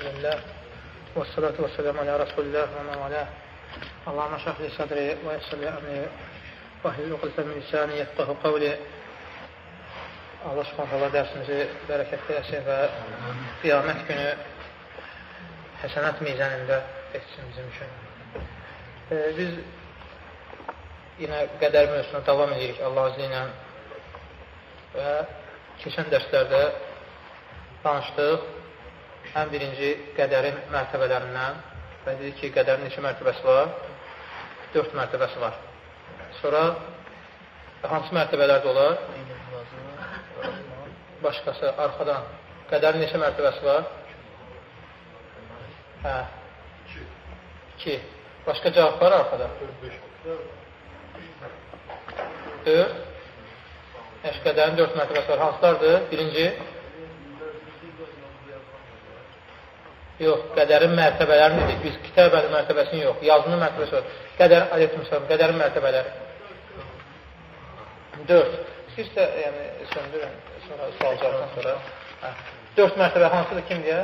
Elhamdülillah. Və salatu və salam alə Rasulillah və məvalə. Allahümə şəhli sadri və yəssəli əmri və hil uqultə min lisani yəttahu qavli. Allah subhanət Allah dərsimizi bərəkətli eləsin və qiyamət günü həsənət mizanində etsin bizim üçün. E, biz yenə qədər mövzusuna davam edirik Allah izni ilə və keçən dərslərdə danışdıq ən birinci qədərin mərtəbələrindən və dedik ki, qədərin neçə mərtəbəsi var? Dörd mərtəbəsi var. Sonra hansı mərtəbələrdə olar? Başqası, arxadan. Qədərin neçə mərtəbəsi var? Hə. İki. Başqa cavab var arxada? Dörd. Əşqədərin dörd mərtəbəsi var. Hansılardır? Birinci. Yox, qədərin mərtəbələrini dedik. Biz kitabəli mərtəbəsini yox, yazının mərtəbəsi var. Qədər, aleykümsəlam, qədərin mərtəbələri. Dörd. İstəyirsə, yəni, söndürün, sonra sualcaqdan sonra. Hə. Dörd mərtəbə hansıdır, kim deyə?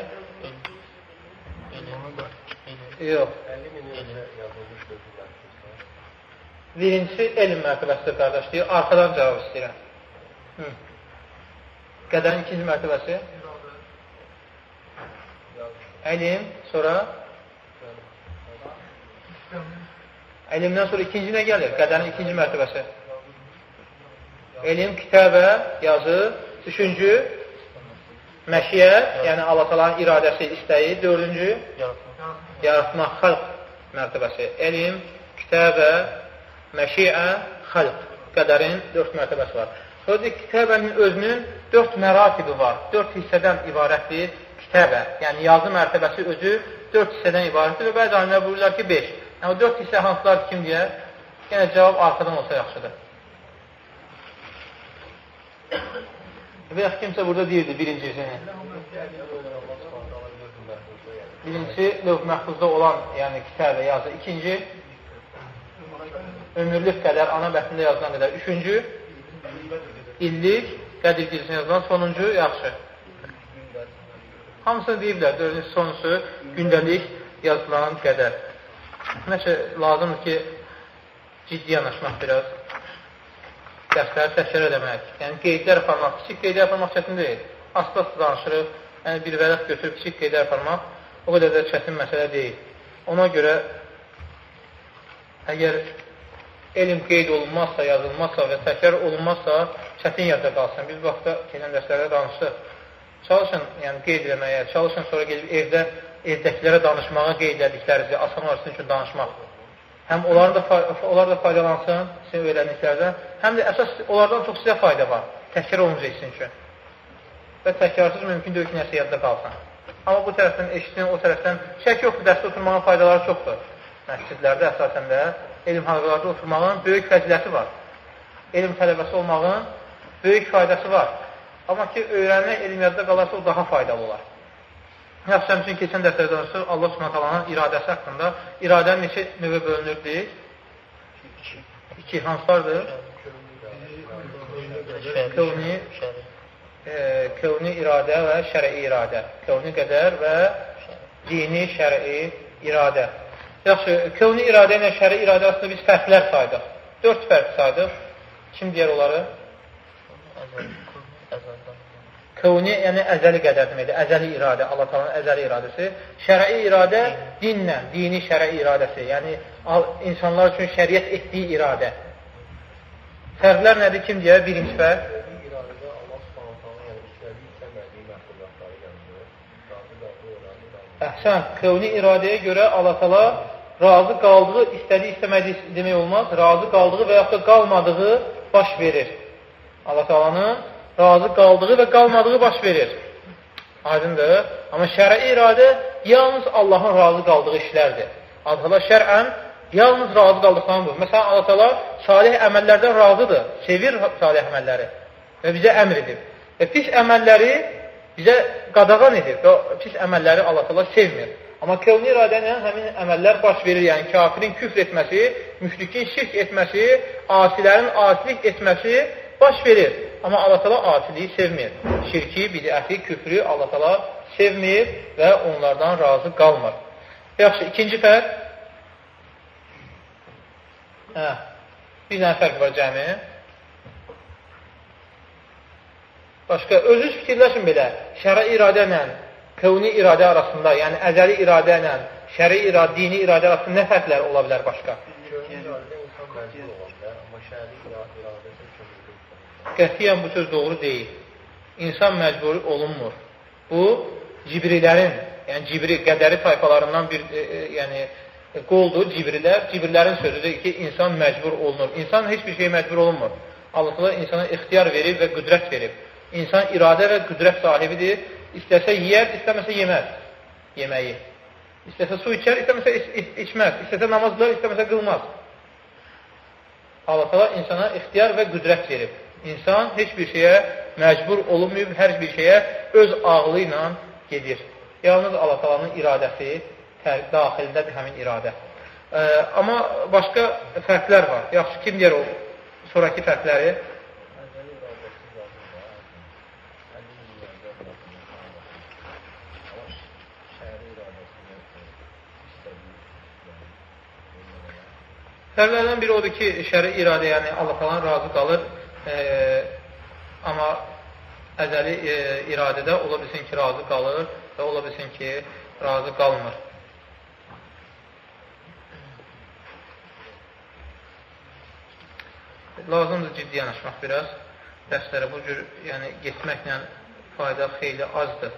Yox. Birincisi elm mərtəbəsidir, qardaş deyir. Arxadan cavab istəyirəm. Qədərin ikinci mərtəbəsi? Əlim, sonra əlimdən sonra ikinci nə gəlir? Qədərin ikinci mərtəbəsi. Elm, kitəbə, yazı. Üçüncü, məşiyyət, yəni Allah-talanın iradəsi, istəyi. Dördüncü, yaratmaq, xalq mərtəbəsi. Elm, kitəbə, məşiyə, xalq. Qədərin dörd mərtəbəsi var. Deyir, kitəbənin özünün dörd məratibi var. Dörd hissədən ibarətdir kitəbə. Yəni, yazı mərtəbəsi özü dörd hissədən ibarətdir və bəzi alimlər buyururlar ki, beş. Yəni, o dörd hissə hansılar kim deyə? Yəni, cavab arxadan olsa yaxşıdır. Və yaxşı kimsə burada deyirdi birincisini. Birincisi, lövh məhfuzda olan, yəni kitəbə yazı. İkinci, ömürlük qədər, ana bətnində yazılan qədər. Üçüncü, illik, qədir gecəsində yazılan. Sonuncu, yaxşı. Hamısını deyiblər, dördüncü, sonuncusu, gündəlik yazılan qədər. Məncə, lazımdır ki, ciddi yanaşmaq biraz. Dərsləri təkrar eləmək. Yəni, qeydlər aparmaq, kiçik qeydlər aparmaq çətin deyil. Asla-asla danışırıq, yəni bir vərəq götürüb kiçik qeydlər aparmaq o qədər də çətin məsələ deyil. Ona görə, əgər elm qeyd olunmazsa, yazılmazsa və təkrar olunmazsa, çətin yadda qalsın. Biz vaxtda keçən dərslərdə danışdıq. Çalışın, yəni qeyd eləməyə, çalışın sonra gedib evdə evdəkilərə danışmağa qeyd ediklərinizi, asan olarsa üçün danışmaq. Həm onlar da, onlar da faydalansın sizin öyrəndiklərdən, həm də əsas onlardan çox sizə fayda var, təkrar olunca sizin üçün. Və təkrarsız mümkün deyil ki, nəsə yadda qalsın. Amma bu tərəfdən eşitin, o tərəfdən şək yoxdur, dərsdə oturmağın faydaları çoxdur. Məscidlərdə əsasən də elm halqalarda oturmağın böyük fəziləti var. Elm tələbəsi olmağın böyük faydası var. Amma ki, öyrənmək elm yadda qalarsa o daha faydalı olar. Yaxşı, həmçin keçən dərslərdə danışır, Allah subhanət iradəsi haqqında iradənin neçə növə bölünür deyil? İki. İki, hansılardır? Kövni, e, kövni iradə və şəri iradə. Kövni qədər və dini şəri iradə. Yaxşı, kövni iradə ilə şəri iradə arasında biz fərqlər saydıq. Dörd fərq saydıq. Kim deyər onları? Kövni, yəni əzəli qədər deməkdir. Əzəli iradə, Allah talanın əzəli iradəsi. Şəri iradə dinlə, dini şəri iradəsi. Yəni, insanlar üçün şəriət etdiyi iradə. Fərqlər nədir? Kim deyər? Birinci fərq. Əhsən, kövni iradəyə görə Allah tala razı qaldığı, istədiyi, istəmədiyi demək olmaz, razı qaldığı və yaxud da qalmadığı baş verir. Allah talanın razı qaldığı və qalmadığı baş verir. Aydındır. Amma şəri iradə yalnız Allahın razı qaldığı işlərdir. Allah tala şərən yalnız razı qaldıqlarını buyur. Məsələn, Allah salih əməllərdən razıdır, sevir salih əməlləri və bizə əmr edib. Və pis əməlləri bizə qadağan edir və pis əməlləri Allah sevmir. Amma kevni iradə ilə həmin əməllər baş verir. Yəni, kafirin küfr etməsi, müşrikin şirk etməsi, asilərin asilik etməsi baş verir. Amma Allah təala asiliyi sevmir. Şirki, bidəti, küfrü Allah təala sevmir və onlardan razı qalmır. Yaxşı, ikinci fərq. Hə, bir dənə fərq var cəmi. Başqa, özünüz fikirləşin belə, şəra iradə ilə kevni iradə arasında, yəni əzəli iradə ilə şəri iradə, dini iradə arasında nə fərqlər ola bilər başqa? Qətiyyən bu söz doğru deyil. İnsan məcburi olunmur. Bu, cibrilərin, yəni cibri, qədəri tayfalarından bir, e, e, yəni, qoldur, cibrilər, cibrilərin sözüdür ki, insan məcbur olunur. İnsan heç bir şey məcbur olunmur. Allah insana ixtiyar verib və qüdrət verib. İnsan iradə və qüdrət sahibidir. İstəsə yiyər, istəməsə yeməz yeməyi. İstəsə su içər, istəməsə iç, iç, içməz. İstəsə namaz qılar, istəməsə qılmaz. Allah insana ixtiyar və qüdrət verib. İnsan heç bir şeyə məcbur olunmayıb, hər bir şeyə öz ağlı ilə gedir. Yalnız Allah təalanın iradəsi daxilindədir həmin iradə. E, amma başqa fərqlər var. Yaxşı, kim deyər o sonraki fərqləri? Fərqlərdən biri odur ki, şəri iradə, yəni Allah falan razı qalır, e, amma əzəli e, iradədə ola bilsin ki, razı qalır və ola bilsin ki, razı qalmır. Lazımdır ciddi yanaşmaq biraz. Dərslərə bu cür yəni, getməklə fayda xeyli azdır.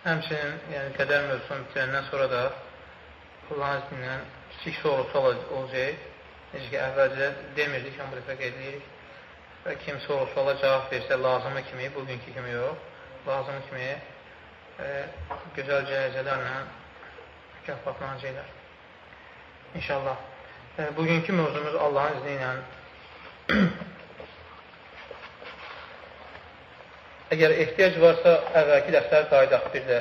Həmçinin yəni, qədər mövzusunu bitirəndən sonra da Allahın iznilə kiçik sorusu olacaq. Necə ki, əvvəlcə demirdik, amma bu dəfə qeyd edirik. Və kim soru-suala cavab versə lazımı kimi, bugünkü kimi yox, lazımı kimi e, gözəl cəhəcələrlə mükafatlanacaqlar. İnşallah. E, bugünkü mövzumuz Allahın izni ilə Əgər ehtiyac varsa, əvvəlki dərslər qayıdaq bir də.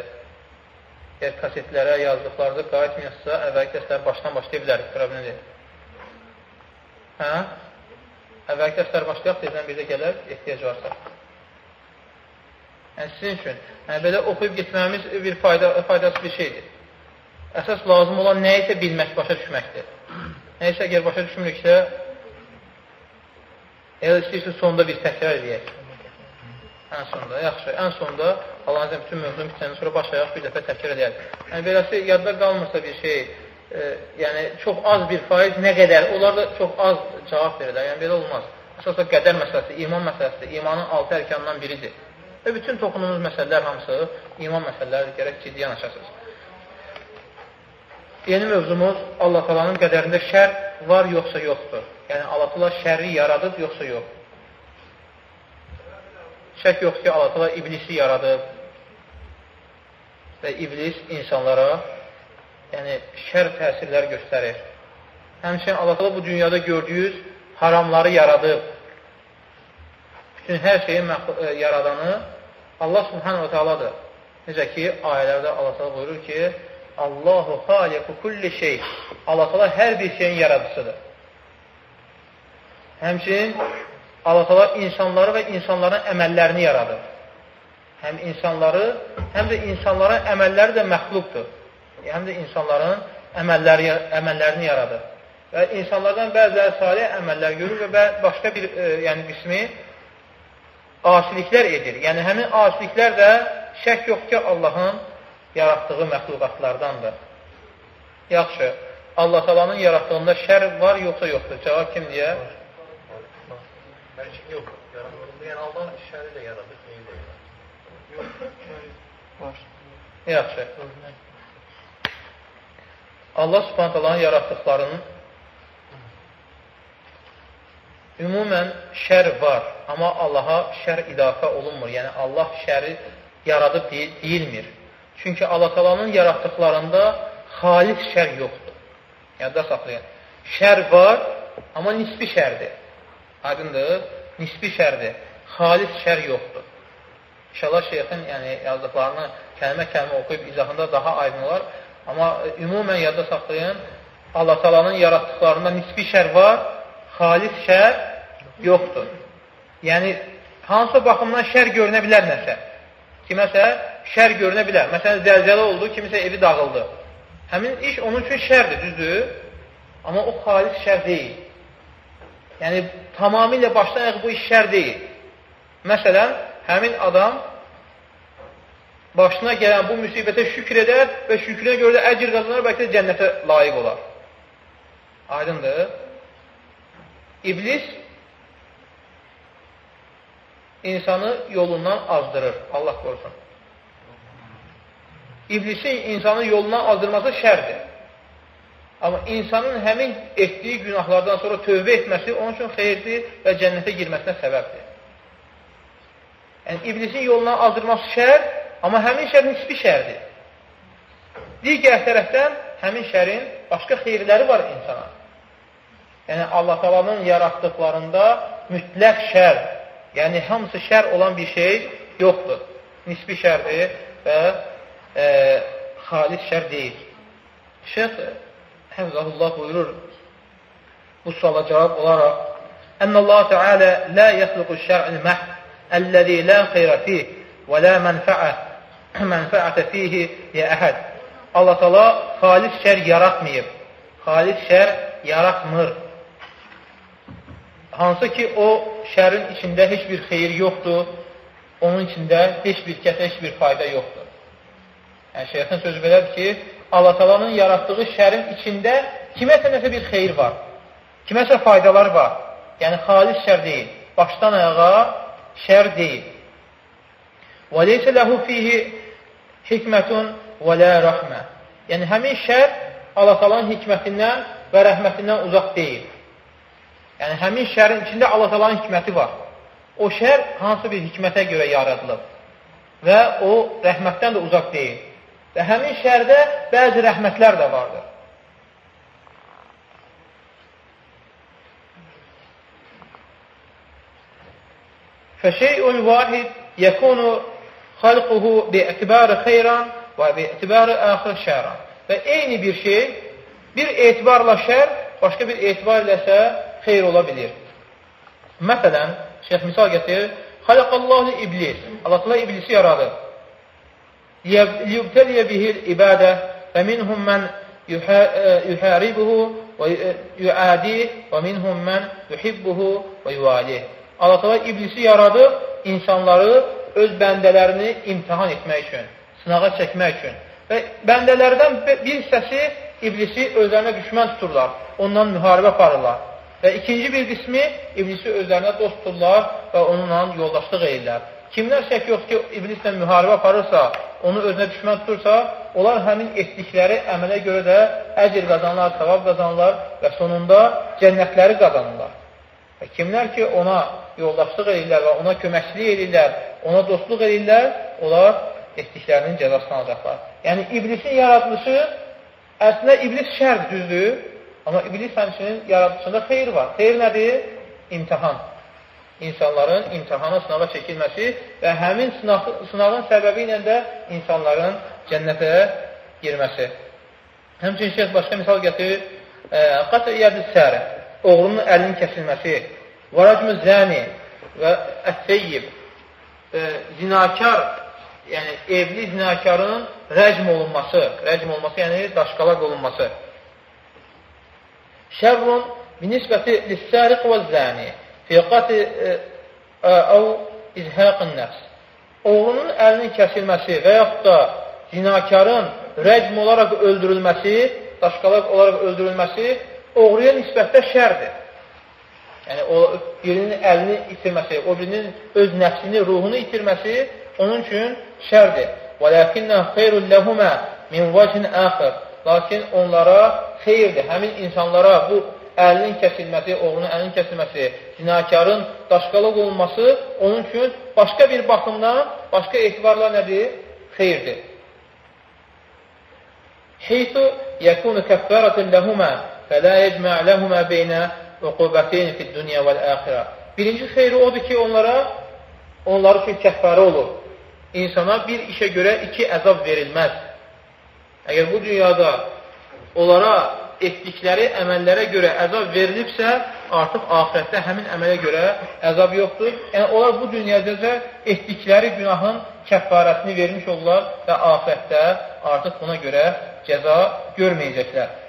Əgər kasetlərə, yazdıqlarınızı qayıtmayasınızsa, əvvəlki dərslər başdan başlaya bilərik, problem deyil. Hə? Əvvəlki dərslər başlayaq, deyilən bir də gələr, ehtiyac varsa. Yəni, sizin üçün, yəni, belə oxuyub getməyimiz bir fayda, faydası bir şeydir. Əsas lazım olan nə isə bilmək, başa düşməkdir. Nə isə əgər başa düşmürüksə, elə istəyirsiniz sonda bir təkrar edəyək. Ən sonda, yaxşı, ən sonda Allahın iznilə bütün mövzunu bitəndən sonra başlayaq bir dəfə təkrar edək. Yəni, beləsi yadda qalmırsa bir şey, e, yəni çox az bir faiz nə qədər, onlar da çox az cavab verirlər. Yəni, belə olmaz. Əsasda qədər məsələsi, iman məsələsidir. İmanın altı ərkanından biridir. Və bütün toxunduğumuz məsələlər hamısı iman məsələləri gərək ciddi yanaşasınız. Yeni mövzumuz Allah talanın qədərində şər var yoxsa yoxdur. Yəni Allah tala şərri yaradıb yoxsa yox. Şək yox ki, Allah təala iblisi yaradıb və iblis insanlara yəni şər təsirlər göstərir. Həmçinin Allah təala bu dünyada gördüyünüz haramları yaradıb. Bütün hər şeyin e, yaradanı Allah Subhanahu Taala'dır. Necə ki, ayələrdə Allah Taala buyurur ki, Allahu xaliqu kulli şey. Allah Taala hər bir şeyin yaradıcısıdır. Həmçinin Allah təala insanları və insanların əməllərini yaradır. Həm insanları, həm də insanların əməlləri də məxluqdur. Həm də insanların əməlləri, əməllərini yaradır. Və insanlardan bəziləri salih əməllər görür və başqa bir e, yəni qismi asiliklər edir. Yəni həmin asiliklər də şək yox ki, Allahın yaratdığı məxluqatlardandır. Yaxşı, Allah talanın yaratdığında şər var yoxsa yoxdur? Cavab kim deyə? Bəlkə yox, yaradılır. Yəni Allah şəri də yaradır, xeyri də yaradır. Yox, var. Yaxşı. Allah subhanət Allahın yaratdıqlarının ümumən şər var, amma Allaha şər idafə olunmur. Yəni Allah şəri yaradıb deyilmir. Çünki Allah talanın yaratdıqlarında xalis şər yoxdur. Yadda saxlayın. Şər var, amma nisbi şərdir. Aydındır, nisbi şərdir. Xalis şər yoxdur. İnşallah şeyxin yəni, yazdıqlarını kəlmə-kəlmə oxuyub izahında daha aydın olar. Amma ümumən yadda saxlayın, Allah talanın yaratdıqlarında nisbi şər var, xalis şər yoxdur. Yəni, hansı baxımdan şər görünə bilər nəsə? Kiməsə şər görünə bilər. Məsələn, zəlzələ oldu, kimisə evi dağıldı. Həmin iş onun üçün şərdir, düzdür? Amma o xalis şər deyil. Yəni, tamamilə başdan ayaq bu iş şər deyil. Məsələn, həmin adam başına gələn bu müsibətə şükür edər və şükrünə görə də əcr qazanar, bəlkə də cənnətə layiq olar. Aydındır. İblis insanı yolundan azdırır. Allah qorusun. İblisin insanın yolundan azdırması şərdir. Amma insanın həmin etdiyi günahlardan sonra tövbə etməsi onun üçün xeyirdir və cənnətə girməsinə səbəbdir. Yəni, iblisin yolundan azdırması şər, amma həmin şər nisbi şərdir. Digər tərəfdən həmin şərin başqa xeyirləri var insana. Yəni, Allah qalanın yaratdıqlarında mütləq şər, yəni hamısı şər olan bir şey yoxdur. Nisbi şərdir və e, xalis şər deyil. Şeyh Həfzəhullah buyurur bu suala cavab olaraq Ənəllahu Teala la yəxluqu şər'il məhv əlləzi la xeyrə fih və la mənfəə mənfəətə fihi yə əhəd Allah Teala xalis şər yaratmayıb. Xalis şər yaratmır. Hansı ki, o şərin içində heç bir xeyir yoxdur, onun içində heç bir kəsə heç bir fayda yoxdur. Yəni, şeyxin sözü belədir ki, Allah talanın yaratdığı şərin içində kiməsə nəsə bir xeyir var, kiməsə faydalar var. Yəni, xalis şər deyil, başdan ayağa şər deyil. Və leysə ləhu fihi hikmətun və lə rəhmə. Yəni, həmin şər Allah talanın hikmətindən və rəhmətindən uzaq deyil. Yəni, həmin şərin içində Allah talanın hikməti var. O şər hansı bir hikmətə görə yaradılıb və o rəhmətdən də uzaq deyil. Və həmin şərdə bəzi rəhmətlər də vardır. Fəşeyun vahid yəkunu xalquhu bi'tibarı xeyran və bi'tibarı axır şəran. Və eyni bir şey, bir etibarla şər, başqa bir etibar iləsə xeyr ola bilir. Məsələn, şeyh misal gətirir, Xalaqallahu iblis. Allah iblisi yaradır. Bihil ibadə və minhum mən yuharibuhu və yuadih və minhum mən yuhibbuhu və yualih. Allah təala iblisi yaradıb insanları öz bəndələrini imtahan etmək üçün, sınağa çəkmək üçün. Və bəndələrdən bir hissəsi iblisi özlərinə düşmən tuturlar, ondan müharibə aparırlar. Və ikinci bir qismi iblisi özlərinə dost tuturlar və onunla yoldaşlıq edirlər. Kimdən şək yox ki, iblislə müharibə aparırsa, onu özünə düşmən tutursa, onlar həmin etdikləri əmələ görə də əcr qazanırlar, savab qazanırlar və sonunda cənnətləri qazanırlar. Və kimlər ki, ona yoldaşlıq edirlər və ona köməkçilik edirlər, ona dostluq edirlər, onlar etdiklərinin cəzasını alacaqlar. Yəni, iblisin yaradılışı, əslində iblis şər düzdür, amma iblis həmçinin yaradılışında xeyir var. Xeyir nədir? İmtihan insanların imtihana sınava çəkilməsi və həmin sınaq, sınavın səbəbi ilə də insanların cənnətə girməsi. Həmçinin şeyh başqa misal gətirir, qatı iyyədi sərə, oğlunun əlinin kəsilməsi, varacmı zəni və əsseyyib, zinakar, yəni evli zinakarın rəcm olunması, rəcm olunması, yəni daşqalaq olunması. Şərrun binisbəti lissəriq və zəni fi qatı əv izhəqin nəfs. Oğlunun əlinin kəsilməsi və yaxud da zinakarın rəcm olaraq öldürülməsi, daşqalaq olaraq öldürülməsi oğruya nisbətdə şərdir. Yəni, o birinin əlini itirməsi, o birinin öz nəfsini, ruhunu itirməsi onun üçün şərdir. وَلَكِنَّ خَيْرٌ لَهُمَا مِنْ وَجْهٍ آخر. Lakin onlara xeyirdir. Həmin insanlara bu əlinin kəsilməsi, oğlunun əlinin kəsilməsi, zinakarın daşqalıq olunması onun üçün başqa bir baxımdan, başqa etibarla nədir? Xeyirdir. Heytu yəkunu kəffərətən ləhumə fələ yecmə ləhumə beynə uqubətin fid dünya vəl əxirə. Birinci xeyri odur ki, onlara onlar üçün kəffərə olur. insana bir işə görə iki əzab verilməz. Əgər bu dünyada onlara etdikləri əməllərə görə əzab verilibsə, artıq ahirətdə həmin əmələ görə əzab yoxdur. Yəni, onlar bu dünyada etdikləri günahın kəffarəsini vermiş olurlar və ahirətdə artıq buna görə cəza görməyəcəklər.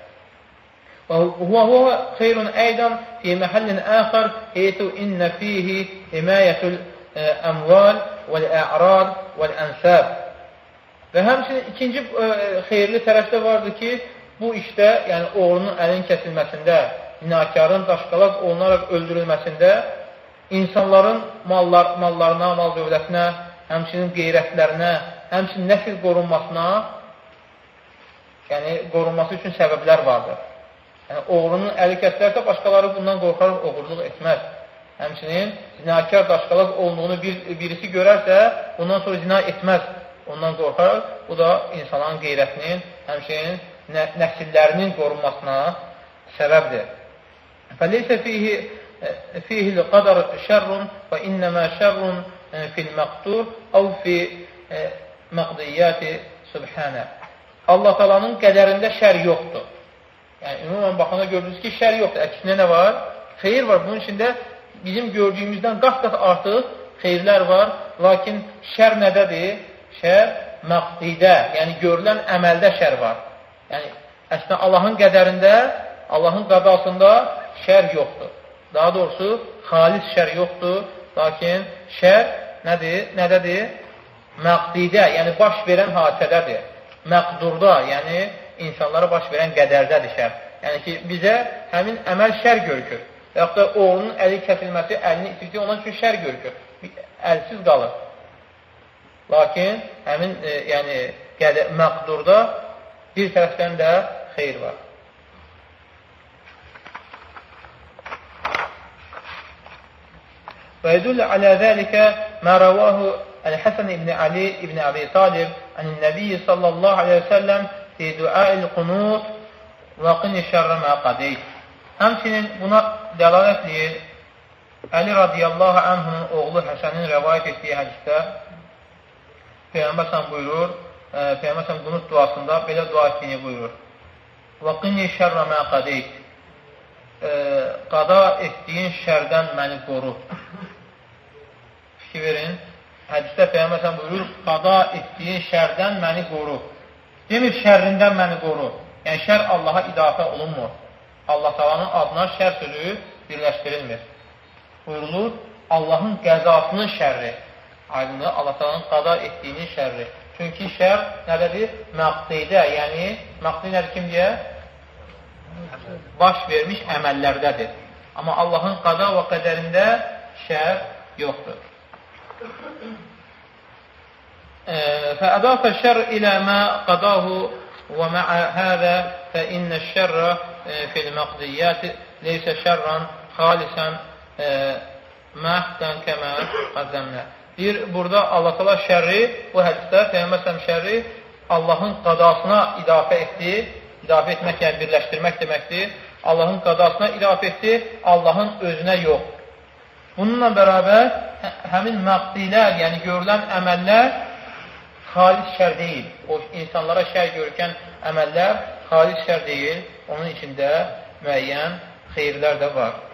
وهو خير أيضا في محل آخر حيث إن فيه حماية الأموال والأعراض والأنساب Və həmçinin ikinci ə, xeyirli tərəfdə vardır ki, bu işdə, yəni oğlunun əlin kəsilməsində, zinakarın daşqalaq olunaraq öldürülməsində insanların mallar, mallarına, mal dövlətinə, həmçinin qeyrətlərinə, həmçinin nəsil qorunmasına, yəni qorunması üçün səbəblər vardır. Yəni, oğlunun əli kəsilərsə, başqaları bundan qorxaraq oğurluq etməz. Həmçinin zinakar daşqalaq olduğunu bir, birisi görərsə, bundan sonra zina etməz. Ondan qorxaraq, bu da insanların qeyrətinin, həmçinin nəsillərinin qorunmasına səbəbdir. Fəleysə fihi fihi l-qadar şərrun və innəmə şərrun fil məqdur əv fi məqdiyyəti subhanə. Allah talanın qədərində şər yoxdur. Yəni, ümumən baxanda gördünüz ki, şər yoxdur. Əksinə nə var? Xeyir var. Bunun içində bizim gördüyümüzdən qat-qat artıq xeyirlər var. Lakin şər nədədir? Şər məqdidə, yəni görülən əməldə şər var. Yəni, əslində Allahın qədərində, Allahın qadasında şər yoxdur. Daha doğrusu, xalis şər yoxdur, lakin şər nədir? Nədədir? Məqdidə, yəni baş verən hadisədədir. Məqdurda, yəni insanlara baş verən qədərdədir şər. Yəni ki, bizə həmin əməl şər görükür. Və yaxud da oğlunun əli kəsilməsi, əlini itirdi, onun üçün şər görükür. Əlsiz qalır. Lakin həmin e, yəni, qədə, məqdurda bir tərəfdən də xeyr var. ويدل على ذلك ما رواه الحسن بن علي بن أبي طالب عن النبي صلى الله عليه وسلم في دعاء القنوط وقن شر ما قديت Həmçinin buna dəlalət edir Əli radiyallahu anhunun oğlu Həsənin rəvayət etdiyi hədisdə Peyğəmbər sən buyurur, e, Peyğəmbər qunut duasında belə dua etdiyini buyurur. Və qini şərrə mə qadeyt Qada etdiyin şərdən məni qoru. Fikir verin, hədisdə Peyğəmbər buyurur, qada etdiyin şərdən məni qoru. Demir, şərrindən məni qoru. Yəni, şər Allaha idafə olunmur. Allah talanın adına şər sözü birləşdirilmir. Buyurulur, Allahın qəzasının şərri. Aydındır, Allah talanın qada etdiyinin şərri. Çünki şər nədədir? Məqdidə, yəni məqdi nədir kim deyə? Baş vermiş əməllərdədir. Amma Allahın qada və qədərində şər yoxdur. فأضاف الشر إلى ما قضاه ومع هذا فإن الشر في المقضيات ليس شرا خالصا mahdən kəmə qəddəmlə. Deyir, burada Allah təala şərri, bu hədisdə Peyğəmbər şərri Allahın qadasına idafə etdi. İdafə etmək yəni birləşdirmək deməkdir. Allahın qadasına idafə etdi, Allahın özünə yox. Bununla bərabər hə, həmin məqdilər, yəni görülən əməllər xalis şər deyil. O insanlara şər görükən əməllər xalis şər deyil. Onun içində müəyyən xeyirlər də var.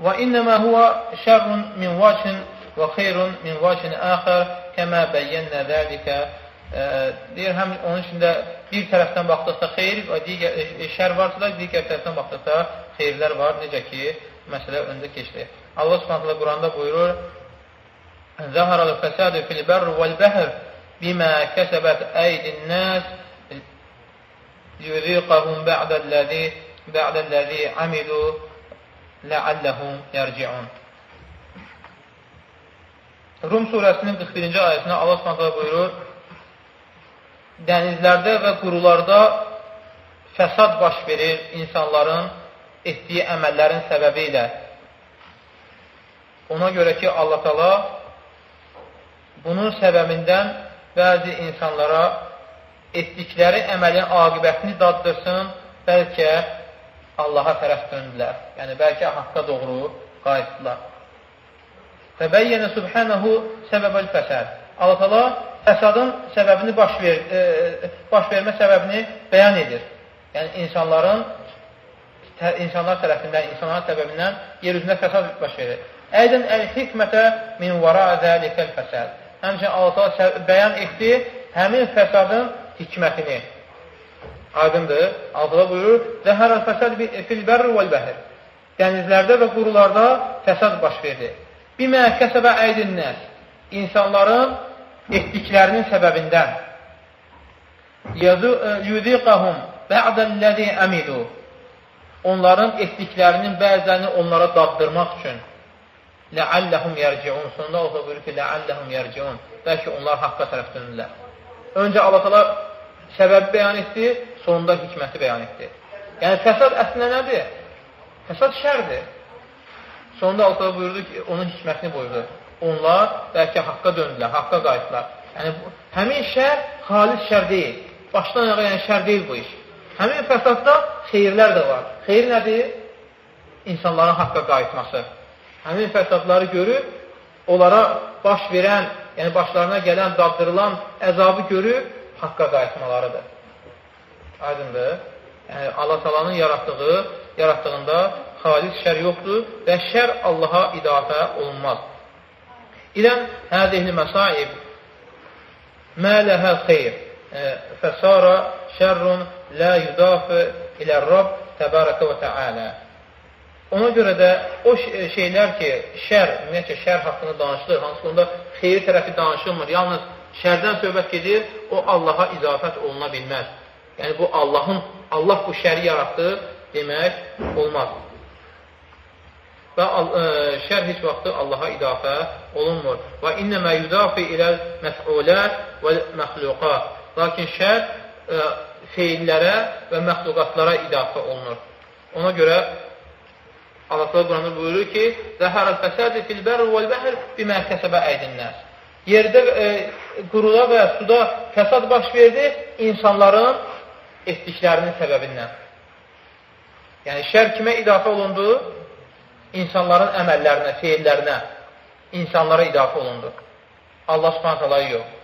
Və innəmə huvə şərrun min vacin və xeyrun min vacin əxər kəmə bəyyənlə dəlikə e, deyir, həm onun içində bir tərəfdən baxdıqda xeyir və digər e, şər varsa da, digər tərəfdən baxdıqda xeyirlər var. Necə ki, məsələ öndə keçdi. Allah Subhanahu Quranda buyurur: "Zəhərəl fəsadu fil barri vel bahr bima kəsəbət əydin nas yuziqahum ba'dəl-ləzi ba'dəl-ləzi amilu" لَعَلَّهُمْ يَرْجِعُونَ Rum surəsinin 41-ci ayəsində Allah Subhanahu buyurur: Dənizlərdə və qurularda fəsad baş verir insanların etdiyi əməllərin səbəbi ilə. Ona görə ki, Allah Taala bunun səbəbindən bəzi insanlara etdikləri əməlin aqibətini daddırsın, bəlkə Allaha tərəf döndülər. Yəni, bəlkə haqqa doğru qayıtdılar. Fəbəyyənə subhanahu səbəbəl fəsad. Allah təala fəsadın səbəbini baş ver e, baş vermə səbəbini bəyan edir. Yəni insanların insanlar tərəfindən, insanlar səbəbindən yer üzündə fəsad baş verir. Əydin əl-hikmətə min vara zəlikəl fəsad. Həmçinin Allah bəyan etdi həmin fəsadın hikmətini. Aydındır. Allah buyurur: "Zəhərəl fəsad fil bərri vəl bəhr." Dənizlərdə və qurularda fəsad baş verdi. Bimə kəsəbə əydin nəs. İnsanların etdiklərinin səbəbindən. Yuziqahum ba'dəl-ləzi amilu onların etdiklərinin bəzilərini onlara daddırmaq üçün ləalləhum yərciun. Sonunda olsa buyurur ki, ləalləhum yərciun. Bəlkə onlar haqqa tərəf dönürlər. Öncə Allah səbəbi bəyan etdi, sonunda hikməti bəyan etdi. Yəni fəsad əslində nədir? Fəsad şərdir. Sonunda Allah buyurdu ki, onun hikmətini buyurdu. Onlar bəlkə haqqa döndülər, haqqa qayıtdılar. Yəni həmin şər xalis şər deyil. Başdan ayağa yəni şər deyil bu iş. Həmin fəsadda xeyirlər də var. Xeyir nədir? İnsanların haqqa qayıtması. Həmin fəsadları görüb, onlara baş verən, yəni başlarına gələn, dağdırılan əzabı görüb, haqqa qayıtmalarıdır. Aydındır. Yəni, Allah salanın yaratdığı, yaratdığında xalis şər yoxdur və şər Allaha idaətə olunmaz. İdən hədihli məsaib mə ləhə xeyr fəsara şərrun lə yudafı ilə Rabb təbarəkə və təalə. Ona görə də o şeylər ki, şər, ümumiyyətcə şər haqqında danışılır, hansı onda xeyir tərəfi danışılmır, yalnız şərdən söhbət gedir, o Allaha izafət oluna bilməz. Yəni, bu Allahın, Allah bu şəri yaratdı demək olmaz. Və ə, şər heç vaxtı Allaha idafə olunmur. Və innəmə yudafi iləl məf'ulət və məxluqat. Lakin şər ə, feillərə və məxluqatlara idafə olunur. Ona görə Allah Quranda buyurur ki, Zəhərəl fəsədi fil bərr vəl bəhr bimə kəsəbə əydinləs. Yerdə, e, quruda və suda fəsad baş verdi insanların etdiklərinin səbəbindən. Yəni, şər kimə idafə olundu? İnsanların əməllərinə, feillərinə, insanlara idafə olundu. Allah subhanətələ yox.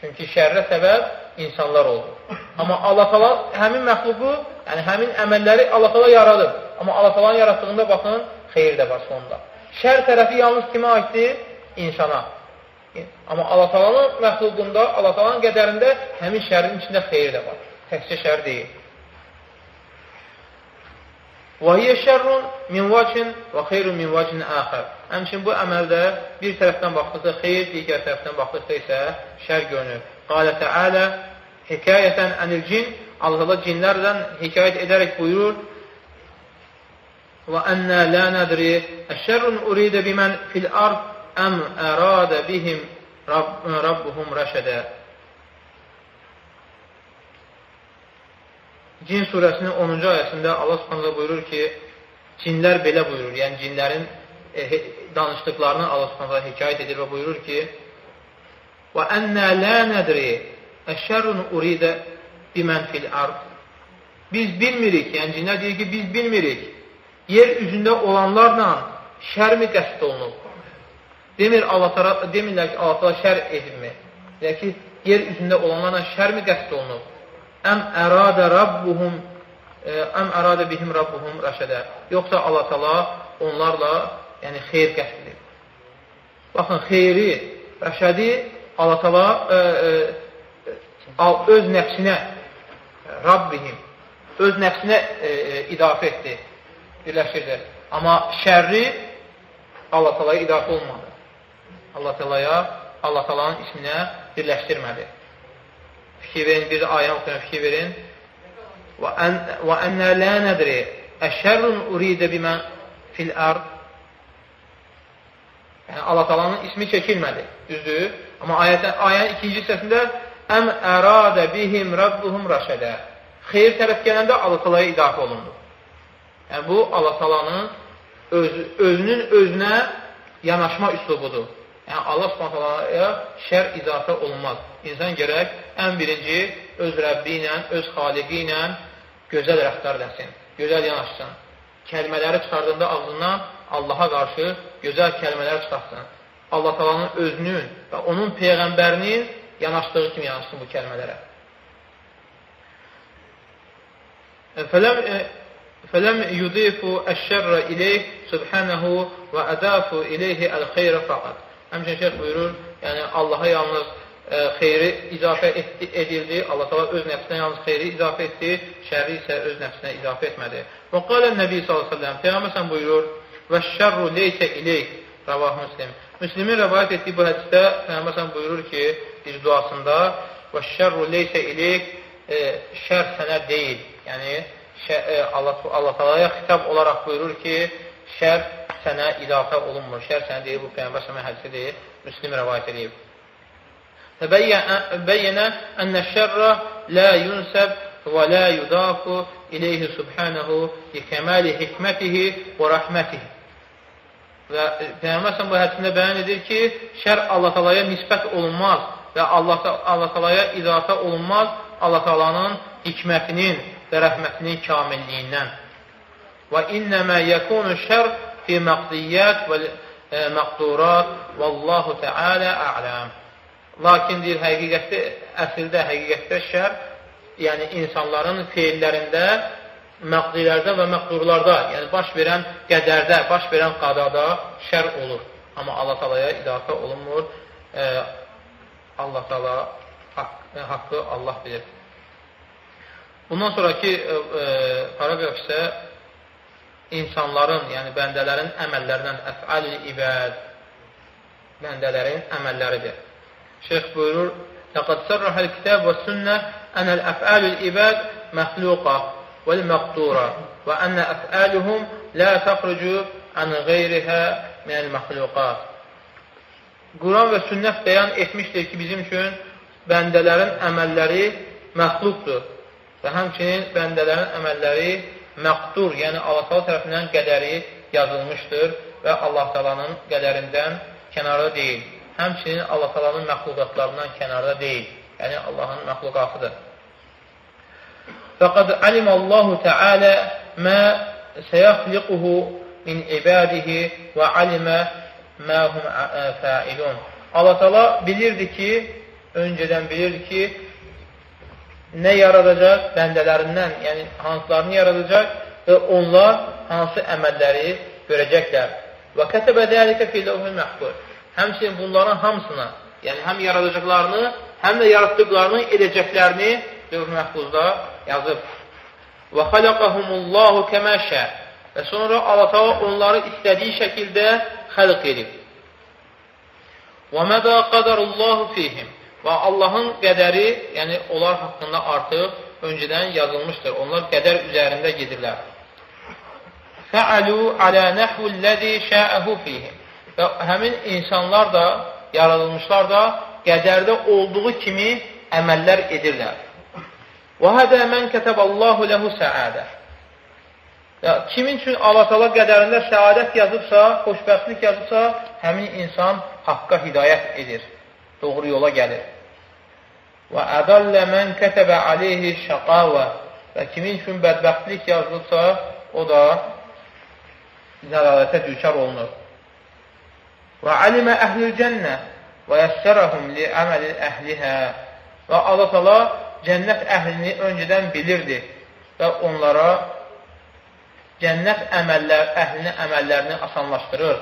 Çünki şərrə səbəb insanlar oldu. Amma Allah təala həmin məxluqu, yəni həmin əməlləri Allah təala yaradıb. Amma Allah təalanın yaratdığında baxın, xeyir də var sonunda. Şər tərəfi yalnız kimə aiddir? İnsana. Amma Allah təalanın məxluqunda, Allah təalanın qədərində həmin şərin içində xeyir də var. Təkcə şər deyil. Və hiyə şərrun min vacin və xeyrun min vacin əxər. Həmçin bu əməldə bir tərəfdən baxdıqda xeyir, digər tərəfdən baxdıqda isə şər görünür. Qalə Teala hekayətən ənil cin, Allah cinlərdən hekayət edərək buyurur, və ənnə lə nədri əşşərrun uridə bimən fil ard əm əradə bihim Rabb, Rabbuhum rəşədə. Cin surəsinin 10-cu ayəsində Allah subhanələ buyurur ki, cinlər belə buyurur, yəni cinlərin e, danışdıqlarını Allah subhanələ hekayət edir və buyurur ki, ənnə lə nədri əşşərun uridə bimən fil ard. Biz bilmirik, yəni cinlər deyir ki, biz bilmirik, yer üzündə olanlarla şərmi qəsd olunub. Demir Allah tərəf, demirlər ki, Allah tərəf şər edilmi. Yəni ki, yer üzündə olanlarla şərmi qəsd olunub. Əm əradə rabbuhum e, əm əradə bihim rabbuhum rəşədə. Yoxsa Allah təala onlarla yəni xeyir qəsd edib. Baxın, xeyri, rəşədi Allah təala e, e, öz nəfsinə Rabbihim öz nəfsinə e, e, idafə etdi, birləşdirdi. Amma şərri Allah təlaya idafə olmadı. Allah təlaya, Allah təlanın isminə birləşdirmədi. Fikir verin, bir ayə oxuyun, fikir verin. Və ənə lə nədri əşərrun uridə bimə fil ərd Yəni, Allah talanın ismi çəkilmədi, düzdür? Amma ayətin, ayənin ikinci hissəsində əm əradə bihim rabbuhum raşədə. Xeyir tərəf gələndə Allah talaya idafə olundu. Yəni, bu Allah talanın öz, özünün özünə yanaşma üslubudur. Yəni, Allah subhanətəlaya şər izafə olunmaz. İnsan gərək ən birinci öz Rəbbi ilə, öz xaliqi ilə gözəl rəftar eləsin, gözəl yanaşsın. Kəlmələri çıxardığında ağzından Allaha qarşı gözəl kəlmələr çıxartsın. Allah talanın özünün və onun Peyğəmbərinin yanaşdığı kimi yanaşsın bu kəlmələrə. Fələm فلم يضيف الشر إليه سبحانه وأضاف إليه الخير فقط. Həmçinin şeyh buyurur, yəni Allaha yalnız ə, xeyri izafə etdi, edildi. Allah təala öz nəfsinə yalnız xeyri izafə etdi, şərri isə öz nəfsinə izafə etmədi. Və qala Nəbi sallallahu əleyhi və səlləm Peyğəmbər buyurur: "Və şerru leysə ileyk." Ravah Müslim. Müslimin rivayet etdiyi bu hədisdə Peyğəmbər buyurur ki, bir duasında: "Və şerru leysə ileyk." E, şər sənə deyil. Yəni şər, e, Allah Allah Taala'ya xitab olaraq buyurur ki, şər sənə idaxə olunmur. Şər sənə deyib, bu Peyyəmbər sənə hədisi deyib, müslim rəvayət edib. Bəyyənə ənə şərrə lə yunsəb və lə yudafu ileyhi subhanəhu li kəməli hikmətihi və rəhmətihi. Və Peyyəmbər bu hədisində bəyan edir ki, şər Allah talaya nisbət olunmaz və Allah talaya idaxə olunmaz Allah talanın hikmətinin və rəhmətinin kamilliyindən. Və innəmə yəkunu şər fi məqdiyyət və məqdurat və Allahu Teala a'lam. Lakin deyir, həqiqətdə, əsildə, həqiqətdə şər, yəni insanların feillərində, məqdilərdə və məqdurlarda, yəni baş verən qədərdə, baş verən qadada şər olur. Amma Allah talaya idafə olunmur. E, Allah tala haqq, e, haqqı Allah bilir. Bundan sonraki e, e, paragraf isə insanların, yəni bəndələrin əməllərindən əfəli ibəd bəndələrin əməlləridir. Şeyx buyurur, Ləqəd sərrəhəl kitab və sünnə ənəl əfəlül ibəd məxluqa vəl məqdura və ənə əfəluhum lə təxrucu ən qeyrihə minəl məxluqat. Quran və sünnət bəyan etmişdir ki, bizim üçün bəndələrin əməlləri məxluqdur və həmçinin bəndələrin əməlləri məxluqdur məqdur, yəni Allah tərəfindən qədəri yazılmışdır və Allah talanın qədərindən kənarda deyil həmçinin Allah talanın məxluqatlarından kənarda deyil. Yəni, Allahın məxluqatıdır. Fəqad alimallahu Teala mə səyəxliquhu min ibadihi və alimə mə hum fəilun. Allah Teala bilirdi ki, öncədən bilirdi ki, nə yaradacaq bəndələrindən, yəni hansılarını yaradacaq və onlar hansı əməlləri görəcəklər. Və kətəbə dəlikə filəvhül məhbur. Həmçinin bunların hamısına, yəni həm yaradacaqlarını, həm də yaratdıqlarını edəcəklərini lövh məhfuzda yazıb. Və xalaqahumullahu kəməşə və sonra Allah onları istədiyi şəkildə xəlq edib. Və mədə qadarullahu fihim və Allahın qədəri, yəni onlar haqqında artıq öncədən yazılmışdır. Onlar qədər üzərində gedirlər. Fəalu alə nəhvulləzi şəəhu fihim və həmin insanlar da, yaradılmışlar da qədərdə olduğu kimi əməllər edirlər. Və hədə mən kətəballahu ləhu səadə. Ya, kimin üçün Allah tala qədərində səadət yazıbsa, xoşbəxtlik yazıbsa, həmin insan haqqa hidayət edir, doğru yola gəlir. Və ədəllə mən kətəbə aleyhi şəqavə və kimin üçün bədbəxtlik yazılıbsa, o da zəlalətə düçar olunur. Və alimə əhlül cənnə və yəssərəhum li əməli əhlihə və Allah tala cənnət əhlini öncədən bilirdi və onlara cənnət əməllər, əhlinin əməllərini asanlaşdırır.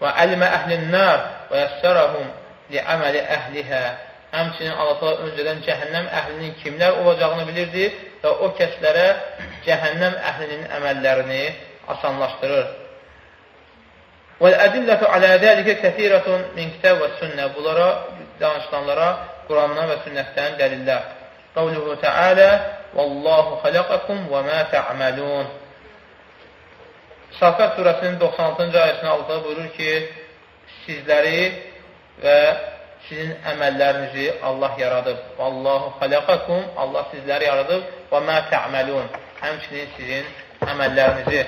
Və əlimə əhlin nər və yəssərəhum liəməli əhlihə. Həmçinin Allah təala öncədən cəhənnəm əhlinin kimlər olacağını bilirdi və o kəslərə cəhənnəm əhlinin əməllərini asanlaşdırır. Və ədillətü alə dəlikə kəsirətun min kitab və sünnə. Bunlara danışılanlara Qurandan və sünnətdən dəlillər. Qavluhu Teala: "Vallahu xalaqakum və ma ta'malun." Safat surəsinin 96-cı ayəsində Allah buyurur ki: "Sizləri və sizin əməllərinizi Allah yaradıb. Vallahu xalaqakum, Allah sizləri yaradıb və ma ta'malun. Həmçinin sizin əməllərinizi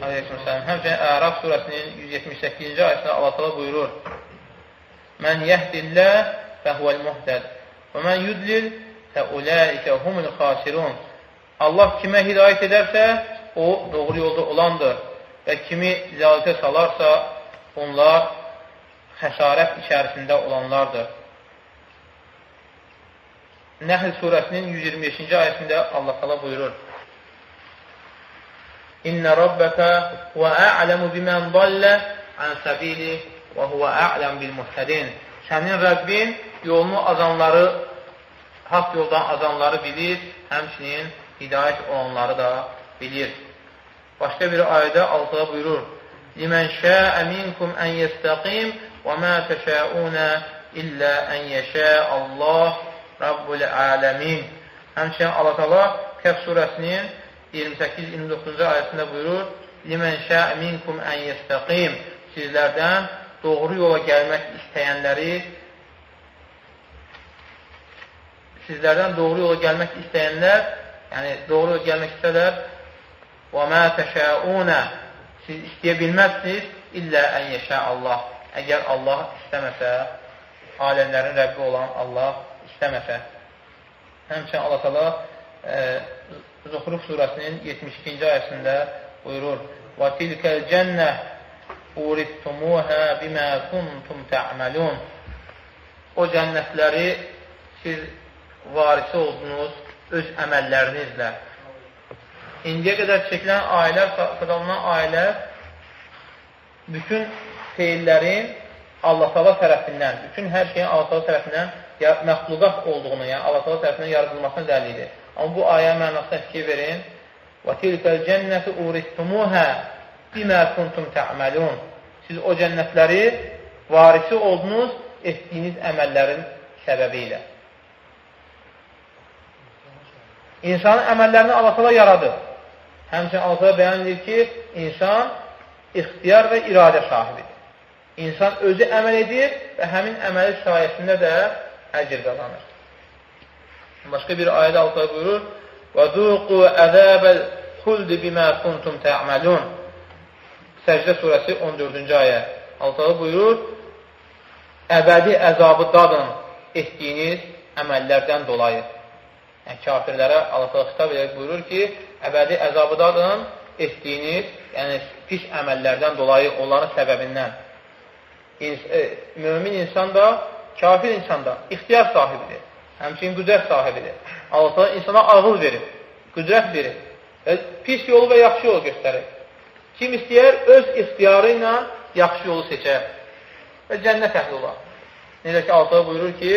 Aleykümselam. Həmçinin Əraf surəsinin 178-ci ayəsində Allah təala buyurur: "Mən yehdillah fəhvəl muhtəd və mən yudlil fəulaikə humul xasirun." Allah kimə hidayət edərsə, o doğru yolda olandır və kimi ziyarətə salarsa, onlar xəsarət içərisində olanlardır. Nəhl surəsinin 125-ci ayəsində Allah təala buyurur: İnna rabbaka huwa a'lamu biman dalla an sabili və huwa a'lam bil muhtadin. Sənin Rəbbin yolunu azanları, haqq yoldan azanları bilir, həmçinin hidayət olanları da bilir. Başqa bir ayədə Allah buyurur: "Limən şə'a minkum an yastaqim və ma təşauna illə an yəşə Allah Rabbul aləmin." Həmçinin Allah Taala Kəf surəsinin 28-29-cu ayəsində buyurur: "Limən şə'a minkum an yastaqim" Sizlərdən doğru yola gəlmək istəyənləri sizlərdən doğru yola gəlmək istəyənlər, yəni doğru yola gəlmək istəyənlər və mə təşəunə siz istəyə bilməzsiniz illə ən yeşə Allah. Əgər Allah istəməsə, aləmlərin Rəbbi olan Allah istəməsə. Həmçinin Allah təala e, Zuhruf surəsinin 72-ci ayəsində buyurur: "Və tilkəl cənnə uristumuhə bimə kuntum tə'məlun." O cənnətləri siz varisi oldunuz öz əməllərinizlə. İndiyə qədər çəkilən ayələr, sadalınan ayələr bütün feillərin Allah təala tərəfindən, bütün hər şeyin Allah təala tərəfindən məxluqat olduğunu, yəni Allah təala tərəfindən yaradılmasına dəlildir. Amma bu ayə mənasına fikir verin. Və tilkəl cənnəti uristumuhə bimə kuntum tə'məlun. Siz o cənnətləri varisi oldunuz etdiyiniz əməllərin səbəbi ilə. İnsanın əməllərini Allah yaradır. Həmçinin Allah bəyan edir ki, insan ixtiyar və iradə sahibidir. İnsan özü əməl edir və həmin əməli sayəsində də əcr qazanır. Başqa bir ayədə Allah buyurur: "Və zuqu əzəbəl xuldi bimə kuntum tə'malun." Səcdə surəsi 14-cü ayə. Allah buyurur: "Əbədi əzabı dadın etdiyiniz əməllərdən dolayı." Yəni, kafirlərə Allah xitab edək buyurur ki, əbədi əzabıdadın etdiyiniz, yəni pis əməllərdən dolayı, onların səbəbindən. İns e, mümin insan da, kafir insan da ixtiyar sahibidir. Həmçinin qüdrət sahibidir. Allah insana ağıl verir, qüdrət verir. Və pis yolu və yaxşı yolu göstərir. Kim istəyər, öz ixtiyarı ilə yaxşı yolu seçər və cənnət əhli olar. Necə ki, Allah buyurur ki,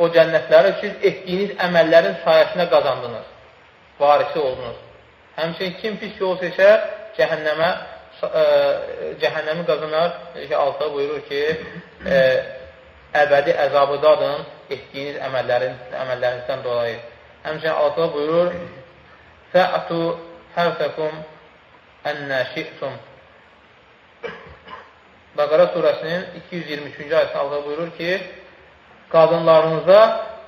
o cənnətləri siz etdiyiniz əməllərin sayəsində qazandınız, varisi oldunuz. Həmçinin kim pis yol seçər, cəhənnəmə ə, e, cəhənnəmi qazanar. ki, alta buyurur ki, ə, e, əbədi əzabıdadın etdiyiniz əməllərin, əməllərinizdən dolayı. Həmçinin alta buyurur, Fə'atu hərfəkum ənnə şi'tum. Bəqara surəsinin 223-cü ayəsində Allah buyurur ki, qadınlarınıza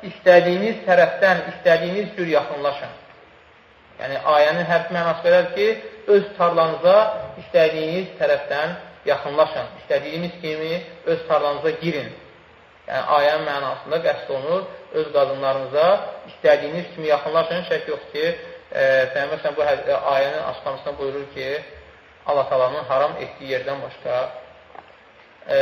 istədiyiniz tərəfdən, istədiyiniz cür yaxınlaşın. Yəni, ayənin hərf mənası belədir ki, öz tarlanıza istədiyiniz tərəfdən yaxınlaşın. İstədiyiniz kimi öz tarlanıza girin. Yəni, ayənin mənasında qəsd olunur, öz qadınlarınıza istədiyiniz kimi yaxınlaşın. Şək yox ki, e, Peyğəmbər bu ayənin açıqlamasında buyurur ki, Allah talanın haram etdiyi yerdən başqa e,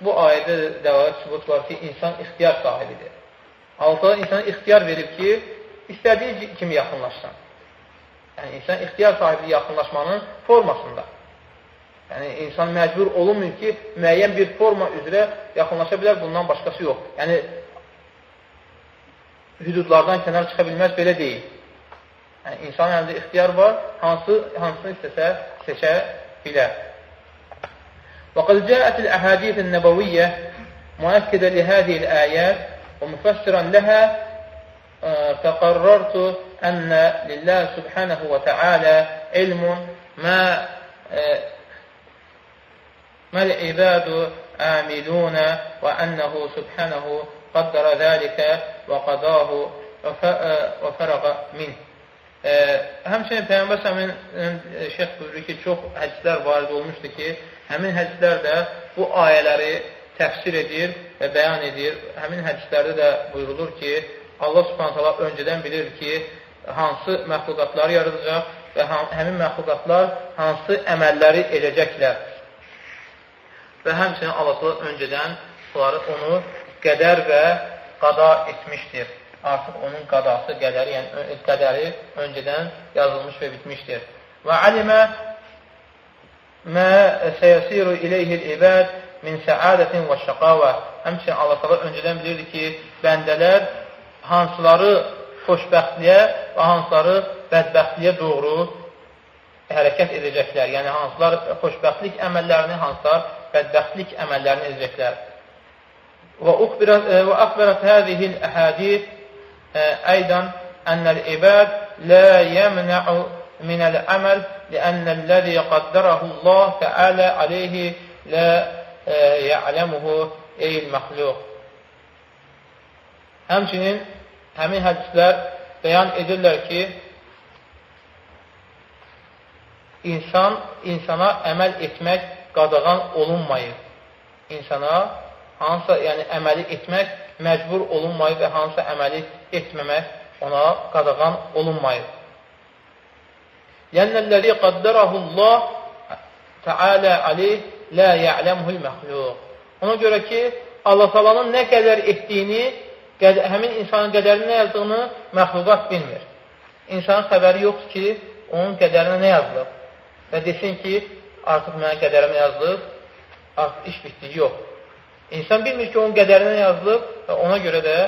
bu ayədə də sübut var ki, insan ixtiyar sahibidir. Allah insana ixtiyar verib ki, istədiyi kimi yaxınlaşsın. Yəni, insan ixtiyar sahibi yaxınlaşmanın formasında. Yəni, insan məcbur olunmuyor ki, müəyyən bir forma üzrə yaxınlaşa bilər, bundan başqası yox. Yəni, hüdudlardan kənar çıxa bilməz, belə deyil. Yəni, insan əlində ixtiyar var, hansı, hansını istəsə seçə bilər. وقد جاءت الأحاديث النبوية مؤكدة لهذه الآيات ومفسرا لها فقررت أن لله سبحانه وتعالى علم ما ما العباد عاملون وأنه سبحانه قدر ذلك وقضاه وفرغ منه. həmçinin Peyğəmbər səmin şeyx buyurur ki, çox hədislər varid olmuşdur ki, həmin hədislər də bu ayələri təfsir edir və bəyan edir. Həmin hədislərdə də buyurulur ki, Allah subhanətələ öncədən bilir ki, hansı məxluqatları yaradacaq və həmin məxluqatlar hansı əməlləri edəcəklər. Və həmçinin Allah öncədən bunları onu qədər və qada etmişdir. Artıq onun qadası, qədəri, yəni qədəri öncədən yazılmış və bitmişdir. Və alimə mə səyəsiru iləyhil ibəd min səadətin və şəqavə. Həmçinin Allah təala öncədən bilirdi ki, bəndələr hansıları xoşbəxtliyə və hansıları bədbəxtliyə doğru hərəkət edəcəklər. Yəni, hansılar xoşbəxtlik əməllərini, hansılar bədbəxtlik əməllərini edəcəklər. Və əxbərət hədihil əhədid əйdən ənəl ibad lə yəmnə'u minəl əməl li'ənnəl-ləzi qaddarahu Allah Teala aleyhi lə ya'ləmuhu eyl məxluq. Həmçinin həmin hədislər bəyan edirlər ki, insan insana əməl etmək qadağan olunmayır. İnsana hansısa yəni, əməli etmək məcbur olunmayır və hansısa əməli etməmək ona qadağan olunmayır. Yənnəlləri qaddərəhullah Teala aleyh lə ya'ləmuhul məxluq. Ona görə ki, Allah talanın nə qədər etdiyini, həmin insanın qədərini nə yazdığını məxluqat bilmir. İnsanın xəbəri yoxdur ki, onun qədərinə nə yazılıb və desin ki, artıq mənə qədərimə yazılıb, artıq iş bitdi, yox. İnsan bilmir ki, onun qədərinə yazılıb və ona görə də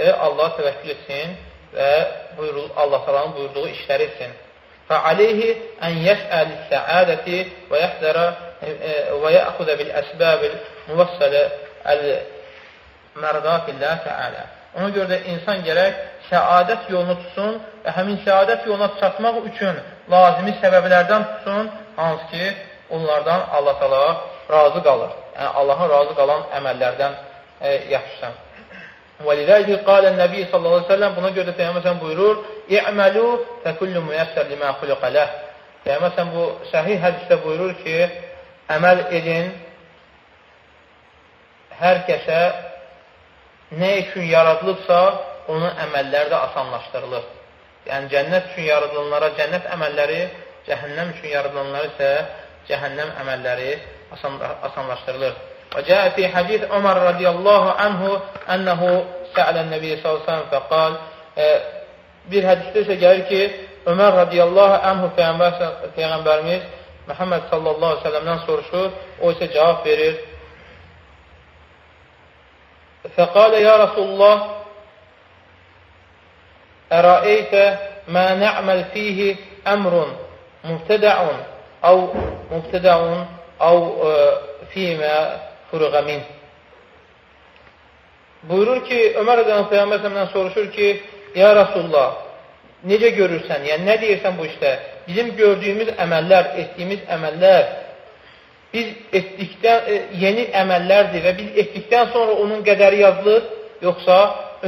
yəni, Allah təvəkkül etsin və buyurul, Allah salanın buyurduğu işləri etsin. Yəsəl səadəti və yəhdərə və yəxudə bil əsbəbil müvəssələ əl-mərdafillə təalə. Ona görə də insan gərək səadət yolunu tutsun və həmin səadət yoluna çatmaq üçün lazimi səbəblərdən tutsun, hansı ki, onlardan Allah təala razı qalır. Yəni, Allahın razı qalan əməllərdən e, yaxşısan. وَلِذَٰلِكِ قَالَ النَّبِي sallallahu aleyhi ve sellem buna görə də Peyyəməsən buyurur İ'məlu fəkullu müyəssər limə xuliqə ləh Peyyəməsən bu səhih hədisdə buyurur ki əməl edin hər kəsə nə üçün yaradılıbsa onun əməlləri də asanlaşdırılır. Yəni, cənnət üçün yaradılanlara cənnət əməlləri, cəhənnəm üçün yaradılanlara isə cəhənnəm əməlləri asanlaşdırılır. Və cəə fi hədis Ömər radiyallahu anhu ənəhu sə'ələn nəbiyyə s.ə.v fəqal e, bir hədisdə isə gəlir ki, Ömər radiyallahu anhu Peyğəmbərimiz Məhəmməd sallallahu aleyhi ve sellemdən soruşur, o isə cavab verir. Fəqalə ya Rasulullah ərəeytə mə nə'məl fihi əmrun mübtədəun əv mübtədəun əv fīmə fırıqa min. Buyurur ki, Ömər Ədən Peyyəməsəmdən soruşur ki, Ya Rasulullah, necə görürsən, yəni nə deyirsən bu işdə? Bizim gördüyümüz əməllər, etdiyimiz əməllər, biz etdikdən, e, yeni əməllərdir və biz etdikdən sonra onun qədəri yazılır, yoxsa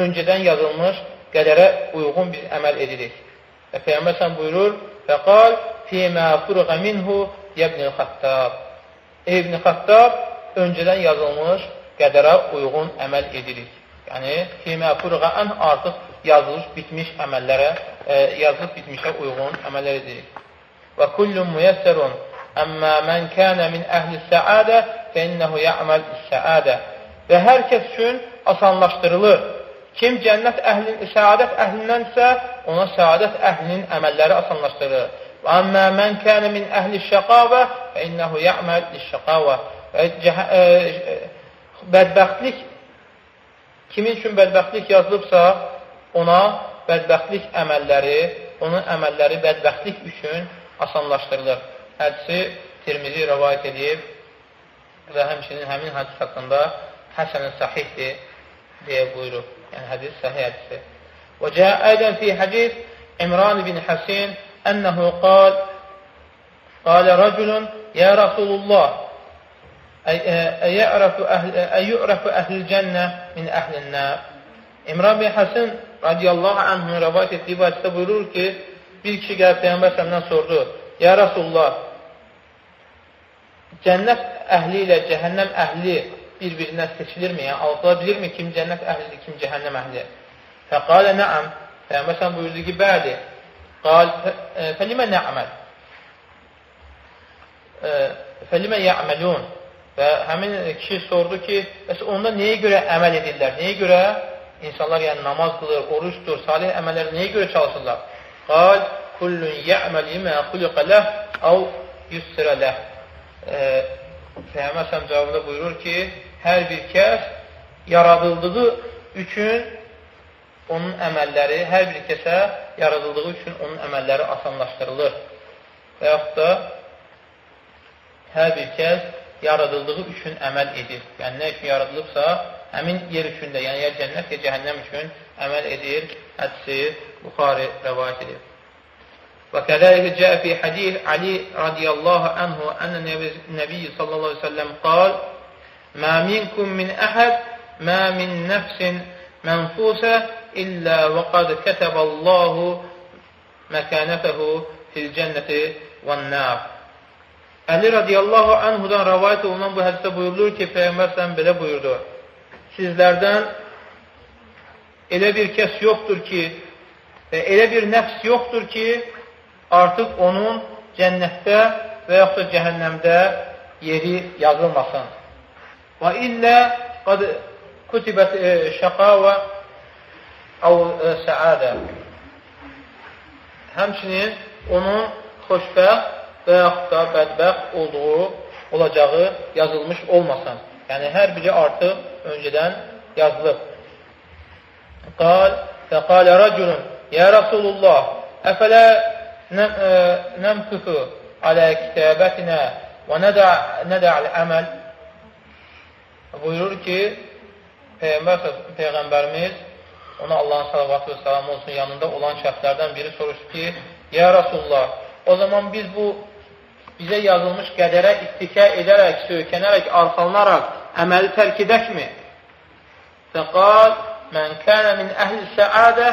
öncədən yazılmış qədərə uyğun biz əməl edirik. Və Peyyəməsən buyurur, Fəqal, Fīmə fırıqa minhu yəbnil xattab. İbn Xattab öncədən yazılmış qədərə uyğun əməl edirik. Yəni, Fīmə fırıqa ən artıq yazılmış, bitmiş əməllərə, e, yazılıb bitmişə uyğun əməllər edirik. Və kullun müyəssərun əmmə mən kənə min əhli səadə fə innəhu yə'məl səadə. Və hər kəs üçün asanlaşdırılır. Kim cənnət əhlin, səadət əhlindənsə, ona səadət əhlinin əməlləri asanlaşdırır. Və əmmə mən kənə min əhli şəqavə fə innəhu yə'məl şəqavə. Bədbəxtlik kimin üçün bədbəxtlik yazılıbsa, ona bədbəxtlik əməlləri, onun əməlləri bədbəxtlik üçün asanlaşdırılır. Hədisi Tirmizi rəvayət edib və həmçinin həmin hədis haqqında həsənin sahihdir deyə buyurub. Yəni, hədis sahih hədisi. Və cəə ədən fi hədis İmran bin Həsin ənəhu qal qalə rəculun ya Rasulullah əyyu'rəfu əhl-i cənnə min əhl-i İmran bin Həsin radiyallahu anhın rəvayət etdiyi bu hədisdə buyurur ki, bir kişi gəlib Peyyambər sələmdən sordu, Ya Rasulullah, cənnət əhli ilə cəhənnəm əhli bir-birindən seçilirmi? Yəni, alqıla bilirmi kim cənnət əhlidir, kim cəhənnəm əhlidir? Fəqalə nəəm. Peyğəmbər sən buyurdu ki, bəli. Qal, fəlimə nə'məl. Fəlimə yə'məlun. Və həmin kişi sordu ki, bəs onda nəyə görə əməl edirlər? Nəyə görə insanlar yəni namaz qılır, oruçdur, salih əməlləri nəyə görə çalışırlar? Qal, kullun yə'məl imə xuliqə ləh, av yüssirə ləh. Peyğəmbər səhəm cavabında buyurur ki, hər bir kəs yaradıldığı üçün onun əməlləri, hər bir kəsə yaradıldığı üçün onun əməlləri asanlaşdırılır. Və yaxud da hər bir kəs yaradıldığı üçün əməl edir. Yəni, nə üçün yaradılıbsa, həmin yer üçün də, yəni yer cənnət və cəhənnəm üçün əməl edir. Hədisi Buxari rəvayət edir. Və kədəlikə cəə fi hədih Ali radiyallahu anhu ənə nəbiyyi sallallahu aleyhi ve sellem qal Mə minkum min əhəd, mə min nəfsin mənfusə illə və qad kətəbəllahu məkənətəhu fil cənnəti və nər. Əli radiyallahu anhudan rəvayət olunan bu hədisdə buyurulur ki, Peyğəmbər səhəm belə buyurdu. Sizlərdən elə bir kəs yoxdur ki, elə bir nəfs yoxdur ki, artıq onun cənnətdə və yaxud da cəhənnəmdə yeri yazılmasın. Və illə qad kutibət e, şəqavə əv e, səadə. Həmçinin onun xoşbəxt və yaxud da bədbəxt olduğu olacağı yazılmış olmasın. Yəni, hər biri artıq öncədən yazılıb. Qal, fəqalə rəculun, yə Rasulullah, əfələ nəmkufu alə kitabətinə və nədə'l əməl buyurur ki, Peyğəmbər, Peyğəmbərimiz ona Allahın salavatı və salam olsun yanında olan şəxslərdən biri soruşdu ki, Ya Rasulullah, o zaman biz bu bizə yazılmış qədərə istikə edərək, söykənərək, arxalanaraq əməli tərk edəkmi? Fəqal, mən kənə min əhl-i səadə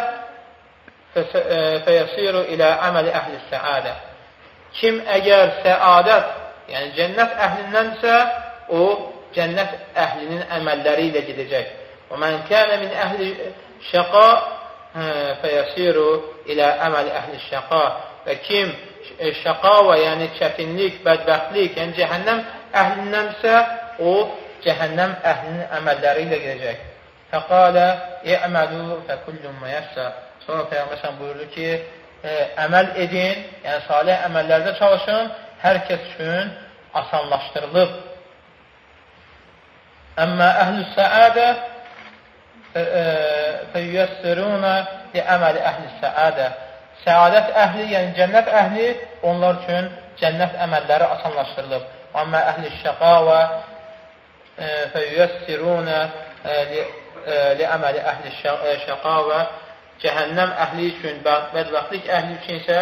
fəyəsiru ilə əməli əhl-i səadə. Kim əgər səadət, yəni cənnət əhlindənsə, o cənnət əhlinin əməlləri ilə gedəcək. Və mən kənə min əhli şəqa fəyəsiru ilə əməli əhli şəqa. Və kim şəqava, yəni çətinlik, bədbəxtlik, yəni cəhənnəm əhlindənsə, o cəhənnəm əhlinin əməlləri ilə gedəcək. Fəqalə, i'məlu fəkullun məyəssə. Sonra Peyğəmbər buyurdu ki, e, əməl edin, yəni salih əməllərdə çalışın, hər kəs üçün asanlaşdırılıb. Əmmə əhlü səadə fəyyəssirunə li əməli əhli səadə. Səadət əhli, yəni cənnət əhli, onlar üçün cənnət əməlləri asanlaşdırılıb. Amma əhli şəqavə fəyyəssirunə li əməli əhli şəqavə cəhənnəm əhli üçün, bədbəxtlik əhli üçün isə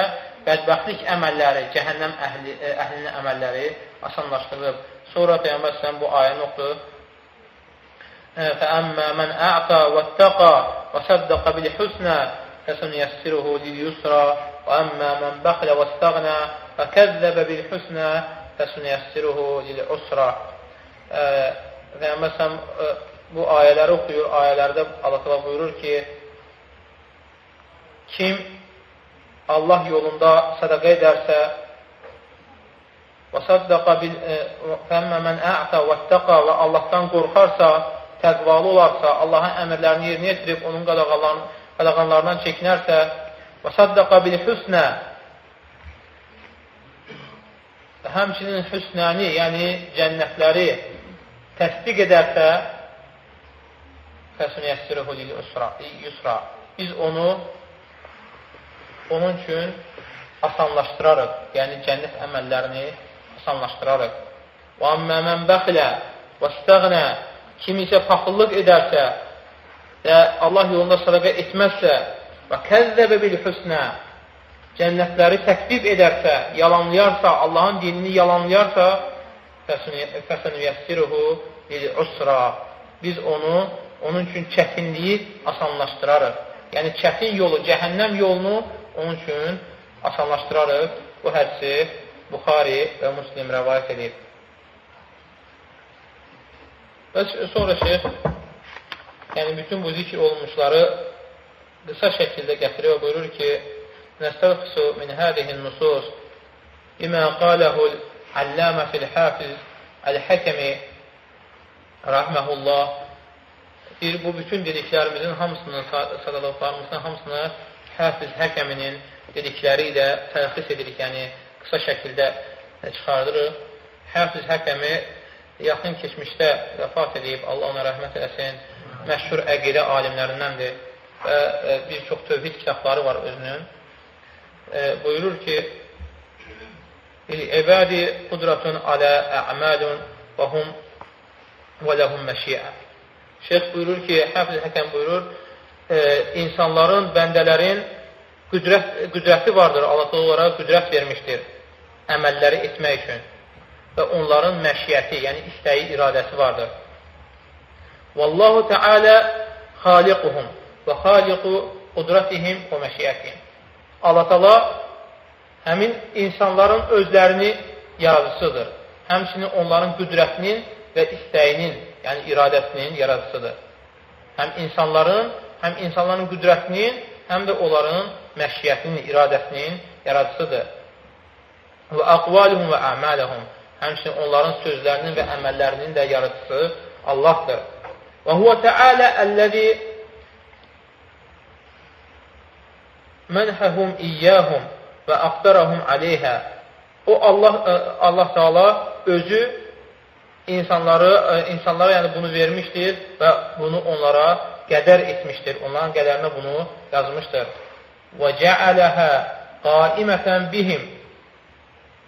bədbəxtlik əməlləri, cəhənnəm əhli, əhlinin əməlləri asanlaşdırılıb. Sonra Peyyəmbər sələm bu ayəni oxudu. فأما من أعطى واتقى وصدق بالحسنى فسنيسره لليسرى وأما من بخل واستغنى فكذب بالحسنى فسنيسره للعسرى Peyğəmbər bu ayələri oxuyur. Ayələrdə Allah buyurur ki, kim Allah yolunda sədaqə edərsə və saddaqa bil e, fəmmə mən ə'tə və təqa və Allahdan qorxarsa, təqvalı olarsa, Allahın əmrlərini yerinə yetirib, onun qadağanlarından çəkinərsə və saddaqa bil hüsnə və həmçinin hüsnəni, yəni cənnətləri təsdiq edərsə fəsun yəssirəhu lil yusra. Biz onu onun üçün asanlaşdırarıq, yəni cənnət əməllərini asanlaşdırarıq. Və əmmə mən bəxilə və istəğnə kim isə paxıllıq edərsə və Allah yolunda sadaqa etməzsə və kəzzəbə bil hüsnə cənnətləri təkdib edərsə, yalanlayarsa, Allahın dinini yalanlayarsa fəsənüyəssiruhu lil usra biz onu, onun üçün çətinliyi asanlaşdırarıq. Yəni, çətin yolu, cəhənnəm yolunu onun üçün asanlaşdırarıq. Bu hədsi Buxari və Muslim rəvayət edib. Və sonra şeyh, yəni bütün bu zikr olunmuşları qısa şəkildə gətirir və buyurur ki, Nəstəvxisu min hədihin nusus bimə qaləhu allamə fil-hafiz əl-həkəmi rahməhullah deyir, bu bütün dediklərimizin hamısını, sadaladıqlarımızın hamısını Həfiz Həkəminin dedikləri ilə təlxis edirik, yəni qısa şəkildə çıxardırıq. Həfiz Həkəmi yaxın keçmişdə vəfat edib, Allah ona rəhmət eləsin, məşhur əqidə alimlərindəndir və e, bir çox tövhid kitabları var özünün. E, buyurur ki, İl-ibadi qudratun alə ə'məlun və hum və ləhum məşiə. Şeyx buyurur ki, Həfiz Həkəm buyurur, e, insanların, bəndələrin qüdrət, qüdrəti vardır, Allah onlara qüdrət vermişdir əməlləri etmək üçün və onların məşiyyəti, yəni istəyi, iradəsi vardır. Vallahu Teala xaliquhum və xaliqu qudratihim və məşiyyətihim. Allah Teala həmin insanların özlərini yaradıcısıdır. Həmçinin onların qüdrətinin və istəyinin, yəni iradəsinin yaradıcısıdır. Həm insanların, həm insanların qüdrətinin, həm də onların məşiyyətinin, iradəsinin yaradıcısıdır. Və aqvaluhum və əmələhum həmçinin onların sözlərinin və əməllərinin də yaradıcısı Allahdır. Huvə Teala əlləzi mənhəhum iyyəhum və aqdarahum aleyhə O Allah e, Allah Taala özü insanları e, insanlara yəni bunu vermişdir və bunu onlara qədər etmişdir. Onların qədərinə bunu yazmışdır. Və cəaləhə qaimətən bihim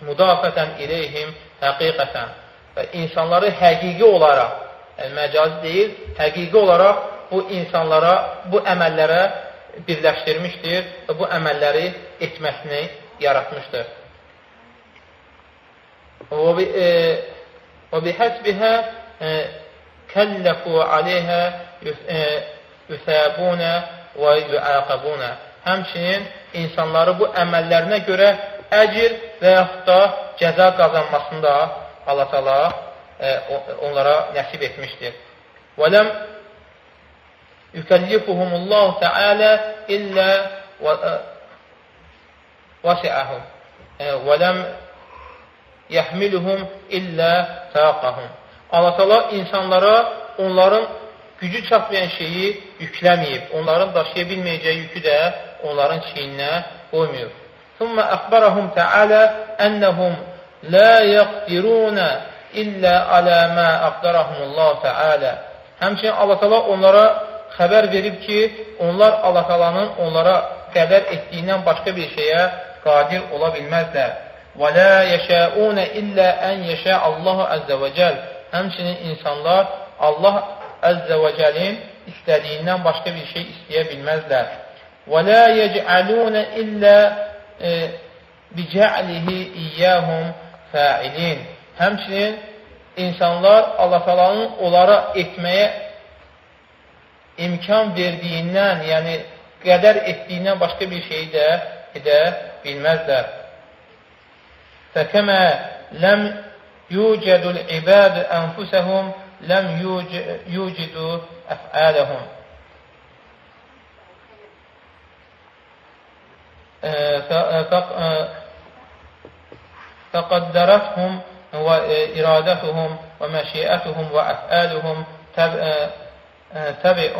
mudafətən iləyhim həqiqətən və insanları həqiqi olaraq, yəni məcazi deyil, həqiqi olaraq bu insanlara, bu əməllərə birləşdirmişdir və bu əməlləri etməsini yaratmışdır. Və bihəsbihə kəlləfu aleyhə yüsəbunə və yüəqəbunə. Həmçinin insanları bu əməllərinə görə əcir və yaxud da cəza qazanmasında Allah təala e, E, onlara nəsib etmişdir. Və ləm yükəllifuhumullahu tealə illə vasiəhum və ləm yəhmiluhum illə təqahum. Allah təala insanlara onların gücü çatmayan şeyi yükləməyib, onların daşıya bilməyəcəyi yükü də onların çiyninə qoymuyor. Thumma əxbarahum tealə ennehum la yaqdiruna illə alə mə əqdərəhumullahu təalə. Həmçin Allah təala onlara xəbər verib ki, onlar Allah təalanın onlara qədər etdiyindən başqa bir şeyə qadir ola bilməzlər. Və lə yəşəunə illə ən yəşə Allahu əzzə və cəl. Həmçinin insanlar Allah əzzə və cəlin istədiyindən başqa bir şey istəyə bilməzlər. Və lə yəcəlunə illə bicəlihi iyyəhum fəilin. Həmçinin insanlar Allah talanın onlara etməyə imkan verdiyindən, yəni qədər etdiyindən başqa bir şeyi də edə bilməzlər. Fəkəmə ləm yucədul ibad ənfusəhum ləm yucidu əf'ələhum. فقدرتهم وإرادتهم ومشيئتهم وأفعالهم تبع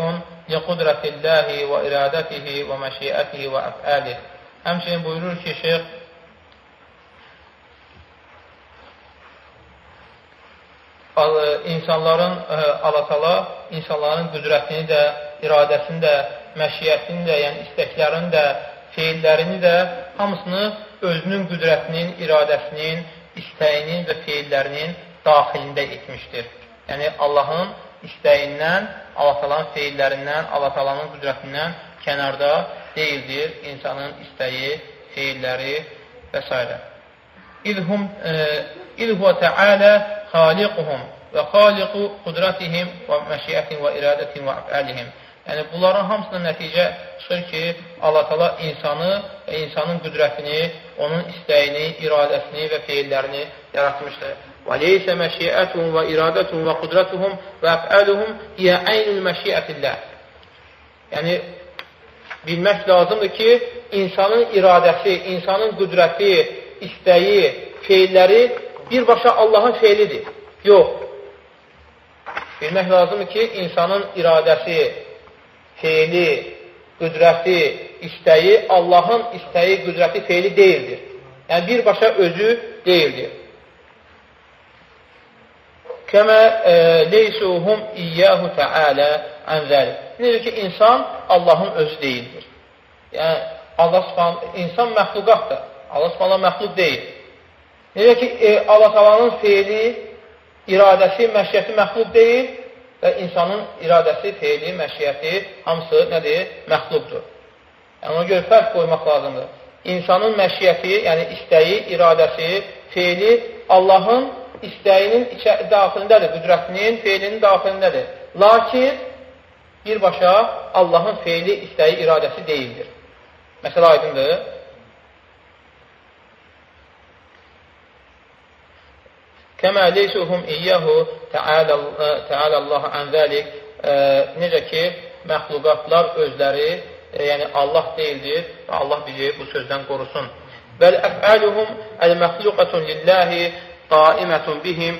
لقدرة الله وإرادته ومشيئته وأفعاله Həmçinin buyurur ki, şeyx insanların alatala, insanların qüdrətini də, iradəsini də, məşiyyətini də, yəni istəklərini də, feillərini də hamısını özünün qüdrətinin, iradəsinin, istəyinin və feillərinin daxilində etmişdir. Yəni, Allahın istəyindən, Allah-talanın feillərindən, Allah-talanın qüdrətindən kənarda deyildir insanın istəyi, feilləri və s. İzhum İzhuvə Teala xaliquhum və xaliqu qudratihim və məşiyyətin və iradətin və əfəlihim. Yəni, bunların hamısının nəticə çıxır ki, Allah tala insanı və insanın qüdrətini, onun istəyini, iradəsini və feillərini yaratmışdır. Və iradətun və qudrətuhum və əfəluhum hiyə əynül məşiyyətilləh. Yəni, bilmək lazımdır ki, insanın iradəsi, insanın qüdrəti, istəyi, feilləri birbaşa Allahın feilidir. Yox. Bilmək lazımdır ki, insanın iradəsi, feili, qüdrəti, istəyi Allahın istəyi, qüdrəti, feili deyildir. Yəni, birbaşa özü deyildir. Kəmə e, leysuhum iyyəhu təalə ən zəlik. Necə ki, insan Allahın özü deyildir. Yəni, Allah subhanə, insan məxluqatdır. Allah subhanə məxluq deyil. Necə ki, e, Allah talanın feili, iradəsi, məşiyyəti məxluq deyil və insanın iradəsi, feili, məşiyyəti hamısı nədir? Məxluqdur. Yəni, ona görə fərq qoymaq lazımdır. İnsanın məşiyyəti, yəni istəyi, iradəsi, feili Allahın istəyinin daxilindədir, qüdrətinin, feilinin daxilindədir. Lakin birbaşa Allahın feili, istəyi, iradəsi deyildir. Məsələ aydındır. Kəmə leysuhum iyyəhu təalə Allah ən zəlik necə ki, məxluqatlar özləri, e, yəni Allah deyildir və Allah bizi bu sözdən qorusun. Bəl əfəluhum əl-məxluqatun lilləhi qaimətun bihim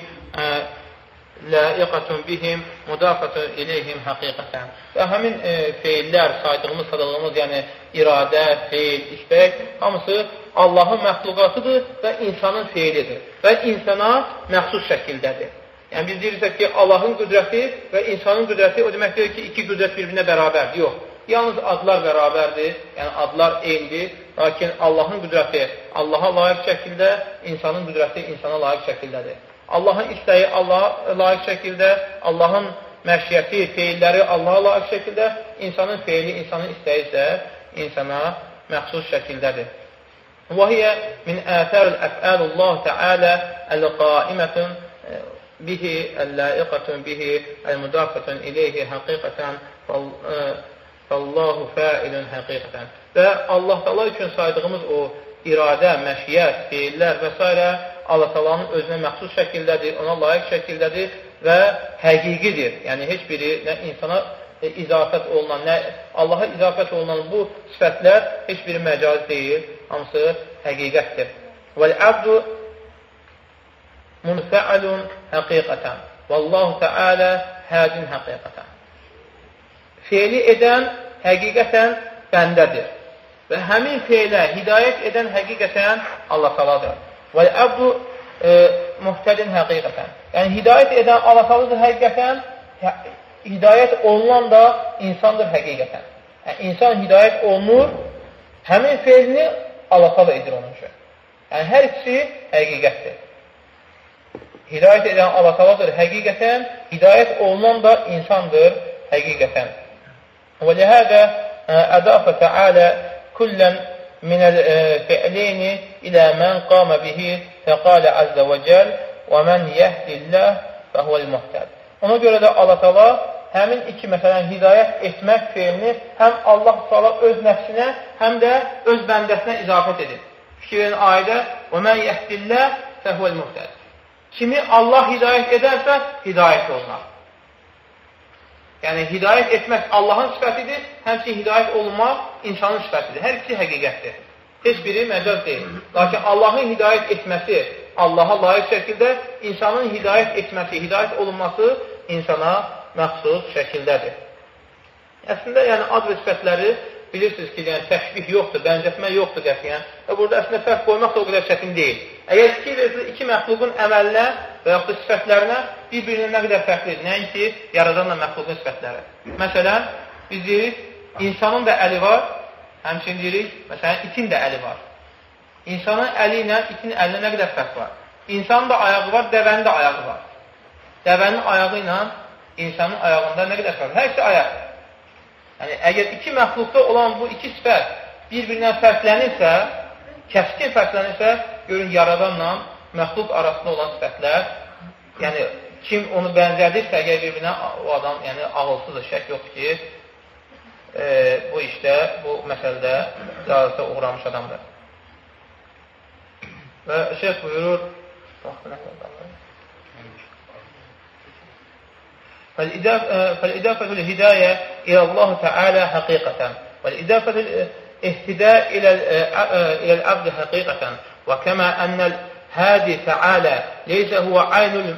laiqatun bihim mudafatun ileyhim həqiqətən. Və həmin e, feillər, saydığımız, sadığımız, yəni iradə, feil, istək, hamısı Allahın məxluqatıdır və insanın feilidir və insana məxsus şəkildədir. Yəni biz deyirsək ki, Allahın qüdrəti və insanın qüdrəti o demək deyil ki, iki qüdrət bir-birinə bərabərdir. Yox. Yalnız adlar bərabərdir, yəni adlar eynidir, lakin Allahın qüdrəti Allaha layiq şəkildə, insanın qüdrəti insana layiq şəkildədir. Allahın istəyi Allaha layiq şəkildə, Allahın məşiyyəti, feilləri Allaha layiq şəkildə, insanın feili, insanın istəyi isə insana məxsus şəkildədir. وهي من آثار الأفعال الله تعالى القائمة به اللائقة به المضافة إليه حقيقة فالله فائل حقيقة və Allah Taala üçün saydığımız o iradə, məşiyyət, feillər və s. Allah Taala'nın özünə məxsus şəkildədir, ona layiq şəkildədir və həqiqidir. Yəni heç biri nə insana e, izafət olunan, nə Allaha izafət olunan bu sifətlər heç biri məcaz deyil, hamısı həqiqətdir. Vəl-əbdu munfəalun həqiqətən. Vallahu Teala hədin həqiqətən. Feili edən həqiqətən bəndədir. Və həmin feilə hidayət edən həqiqətən Allah taladır. Və əbdu e, muhtədin həqiqətən. Yəni, hidayət edən Allah taladır həqiqətən, hə, hidayət olunan da insandır həqiqətən. Yəni, insan hidayət olunur, həmin feilini Allah talı edir onun üçün. Yəni, hər ikisi həqiqətdir. Hidayət edən Allah taladır həqiqətən, hidayət olunan da insandır həqiqətən. Və lihədə ədafə təalə kullən minəl fi'leyni ilə mən qamə bihi əzzə və cəl və mən yəhdilləh fəhvəl muhtəd. Ona görə də Allah tala həmin iki məsələn hidayət etmək feilini həm Allah tala öz nəfsinə, həm də öz bəndəsinə izafət edir. Fikir verin ayədə və mən yəhdilləh fəhvəl muhtəd. Kimi Allah hidayət edərsə, hidayət olunar. Yəni, hidayət etmək Allahın sifətidir, həmçin hidayət olunmaq insanın sifətidir. Hər ikisi həqiqətdir. Heç biri məcaz deyil. Lakin Allahın hidayət etməsi Allaha layiq şəkildə, insanın hidayət etməsi, hidayət olunması insana məxsus şəkildədir. Əslində, yəni ad və sifətləri bilirsiniz ki, yəni təşbih yoxdur, bənzətmə yoxdur qətiyyən. Və burada əslində fərq qoymaq da o qədər çətin deyil. Əgər verirsiniz iki məxluqun əməlinə və yaxud da sifətlərinə bir-birinə nə qədər fərqlidir, nəinki yaradanla məxluqun sifətləri. Məsələn, biz deyirik, insanın da əli var, həmçin deyirik, məsələn, itin də əli var. İnsanın əli ilə itin əlinə nə qədər fərq var? İnsanın da ayağı var, dəvənin də ayağı var. Dəvənin ayağı ilə insanın ayağında nə qədər fərq var? Hər ikisi ayaq. Yəni, əgər iki məxluqda olan bu iki sifət bir-birindən fərqlənirsə, kəskin fərqlənirsə, görün, yaradanla məxluq arasında olan sifətlər, yəni, kim onu bənzədirsə, əgər bir-birinə o adam, yəni, ağılsızdır, şək yoxdur ki, e, bu işdə, bu məsələdə zəlalətə uğramış adamdır. Və şeyh buyurur, vaxtı nə qədər فالإضافة الهداية إلى الله تعالى حقيقة والإضافة الاهتداء إلى العبد حقيقة وكما أن الهادي تعالى ليس هو عين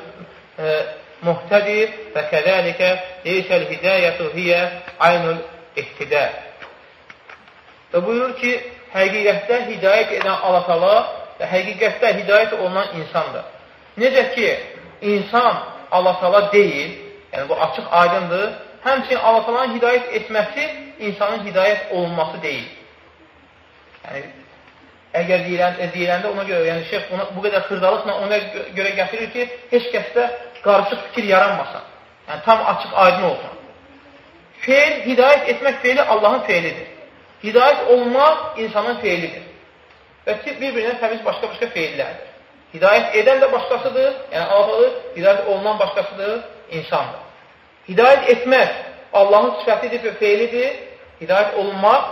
المهتدي فكذلك ليس الهداية هي عين الاهتداء Və buyurur ki, həqiqətdə hidayət edən Allah tala və həqiqətdə hidayət olunan insandır. Necə ki, insan Allah tala deyil, yəni bu açıq aydındır, həmçinin Allah talanın hidayət etməsi insanın hidayət olunması deyil. Yəni, əgər deyilən, deyiləndə ona görə, yəni şeyh buna, bu qədər xırdalıqla ona görə gətirir ki, heç kəsdə qarışıq fikir yaranmasın. Yəni, tam açıq aydın olsun. Feil, hidayət etmək feili Allahın feilidir. Hidayət olmaq insanın feilidir. Və ki, bir-birinə təmiz başqa-başqa feillərdir. Hidayət edən də başqasıdır, yəni Allahı, hidayət olunan başqasıdır, insandır. Hidayət etmək Allahın sifətidir və feilidir. Hidayət olunmaq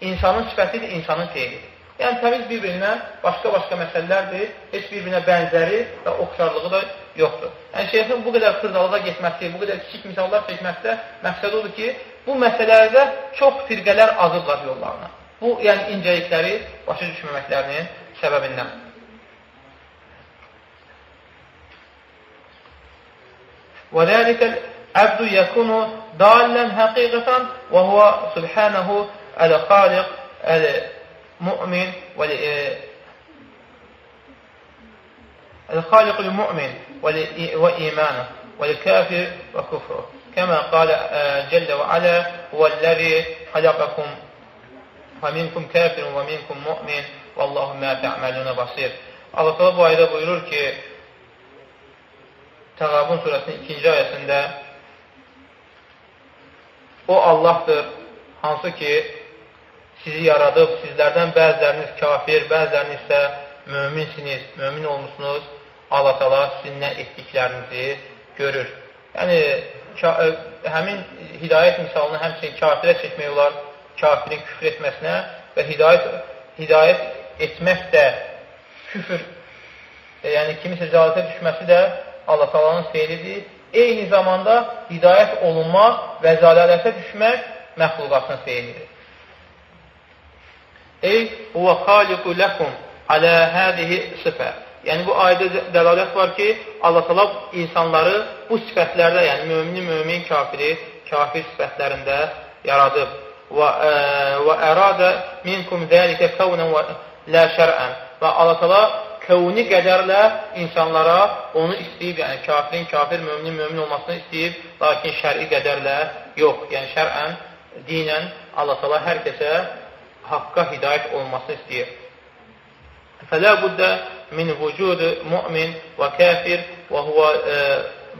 insanın sifətidir, insanın feilidir. Yəni, təmiz bir-birinə başqa-başqa məsələlərdir, heç bir-birinə bənzəri və oxşarlığı da yoxdur. Yəni, şeyxin bu qədər xırdalığa getməsi, bu qədər kiçik misallar çəkməkdə məqsəd odur ki, bu məsələlərdə çox firqələr azıblar yollarına. Bu, yəni incəlikləri başa düşməməklərinin səbəbindən. وذلك العبد يكون ضالا حقيقة وهو سبحانه الخالق المؤمن الخالق المؤمن وإيمانه والكافر وكفره كما قال جل وعلا هو الذي خلقكم فمنكم كافر ومنكم مؤمن والله ما تعملون basir. Allah Teala bu ayda buyurur ki Təqabun surəsinin ikinci ayəsində O Allahdır, hansı ki sizi yaradıb, sizlərdən bəziləriniz kafir, bəziləriniz isə möminsiniz, mömin olmuşsunuz. Allah Teala sizin nə etdiklərinizi görür. Yəni, həmin hidayət misalını həmçinin kafirə çəkmək olar, kafirin küfr etməsinə və hidayət, hidayət etmək də küfür, e, yəni kimisə cəlalətə düşməsi də Allah talanın feylidir. Eyni zamanda hidayət olunmaq və zəlalətə düşmək məxluqatın feylidir. Ey, huvə xaliqu ləkum alə hədihi sıfə. Yəni, bu ayda dəlalət var ki, Allah tala insanları bu sifətlərdə, yəni mümini, mümin, kafiri, kafir sifətlərində yaradıb. Və, ə, e, və əradə minkum zəlikə kəvnən və lə şərən. Və Allah tala kəvni qədərlə insanlara onu istəyib, yəni kafirin, kafir, müminin, mümin olmasını istəyib, lakin şəri qədərlə yox. Yəni, şərən, dinən Allah tala hər kəsə hakka hidayet olmasını istəyir. Fələ budda min vücudu mu'min və kafir və huvə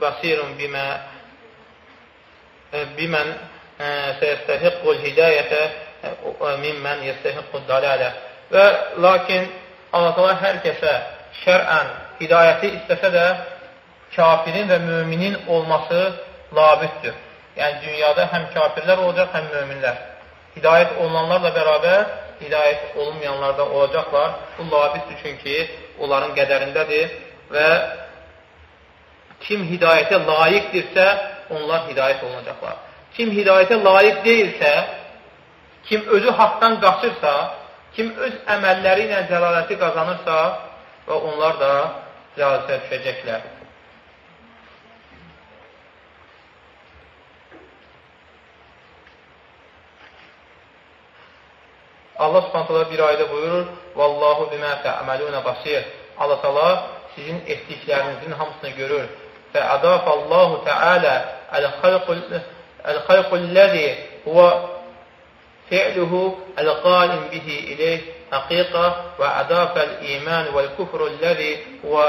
basirun bimə bimən səyəstəhiqqul hidayətə mimmən yəstəhiqqul dalalə. Və lakin Allah hər kəsə şərən hidayəti istəsə də kafirin və müminin olması labiddir. Yəni dünyada həm kafirlər olacaq, həm möminlər. Hidayət olunanlarla bərabər hidayət olunmayanlardan olacaqlar. Bu labisdir çünki onların qədərindədir və kim hidayətə layiqdirsə, onlar hidayət olunacaqlar. Kim hidayətə layiq deyilsə, kim özü haqdan qaçırsa, kim öz əməlləri ilə cəlaləti qazanırsa və onlar da cəlalətə düşəcəklər. Allah subhanətələ bir ayda buyurur, Vallahu bimə tə'məlunə basir. Allah təala sizin etdiklərinizin hamısını görür. Və adafallahu təalə əl-xalqulləzi huvə fi'luhu əl-qalim bihi ileyh həqiqə və adafəl iman vəl-kufrulləzi huvə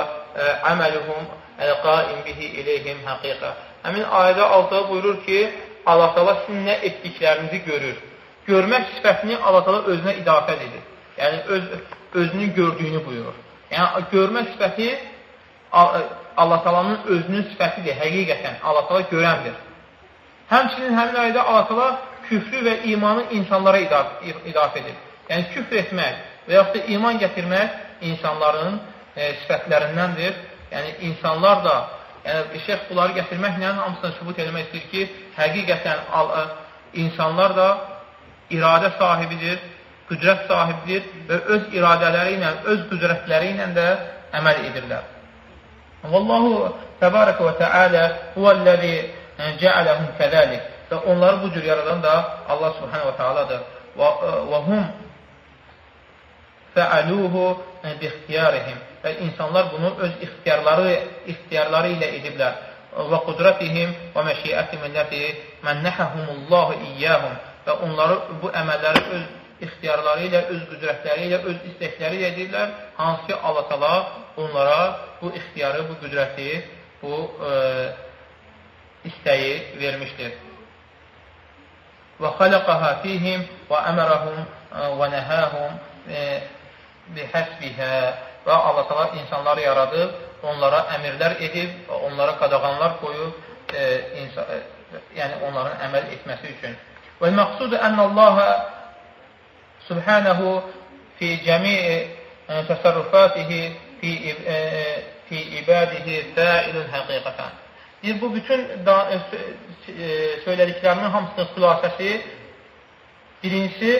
əməluhum əl-qaim bihi ileyhim həqiqə. Həmin ayədə altıda buyurur ki, Allah təala sizin nə etdiklərinizi görür görmək sifətini Allah özünə idafət edir. Yəni, öz, özünün gördüyünü buyurur. Yəni, görmək sifəti Allah talanın özünün sifətidir, həqiqətən. Allah tala görəndir. Həmçinin həmin ayda Allah tala küfrü və imanı insanlara idaf edir. Yəni, küfr etmək və yaxud da iman gətirmək insanların e, sifətlərindəndir. Yəni, insanlar da, yəni, şeyh bunları gətirməklə hamısını sübut eləmək istəyir ki, həqiqətən insanlar da iradə sahibidir, qüdrət sahibidir və öz iradələri ilə, öz qüdrətləri ilə də əməl edirlər. Vallahu təbarəkə və təalə huvəl-ləzi cəaləhum kəzəlik və onları bu cür yaradan da Allah subhanə və tealadır. Və hum fəaluhu bi-ixtiyarihim və insanlar bunu öz ixtiyarları, ixtiyarları ilə ediblər. Və qudratihim və məşiyyətim illəti mənnəhəhumullahu iyyəhum və onları bu əməlləri öz ixtiyarları ilə, öz qüdrətləri ilə, öz istəkləri ilə edirlər, hansı ki, Allah tala onlara bu ixtiyarı, bu qüdrəti, bu e, istəyi vermişdir. Və xaləqəhə fihim və əmərəhum və nəhəhum bihəsbihə və Allah tala insanları yaradıb, onlara əmirlər edib, onlara qadağanlar qoyub, e, insan, e, yəni onların əməl etməsi üçün. Ənəllaha subhanəhu fi cəmi'i e, təsərrüfatihi fi, e, fi ibadihi səilun həqiqətən. Deyir, bu bütün da, söylədiklərinin hamısının xülasəsi birincisi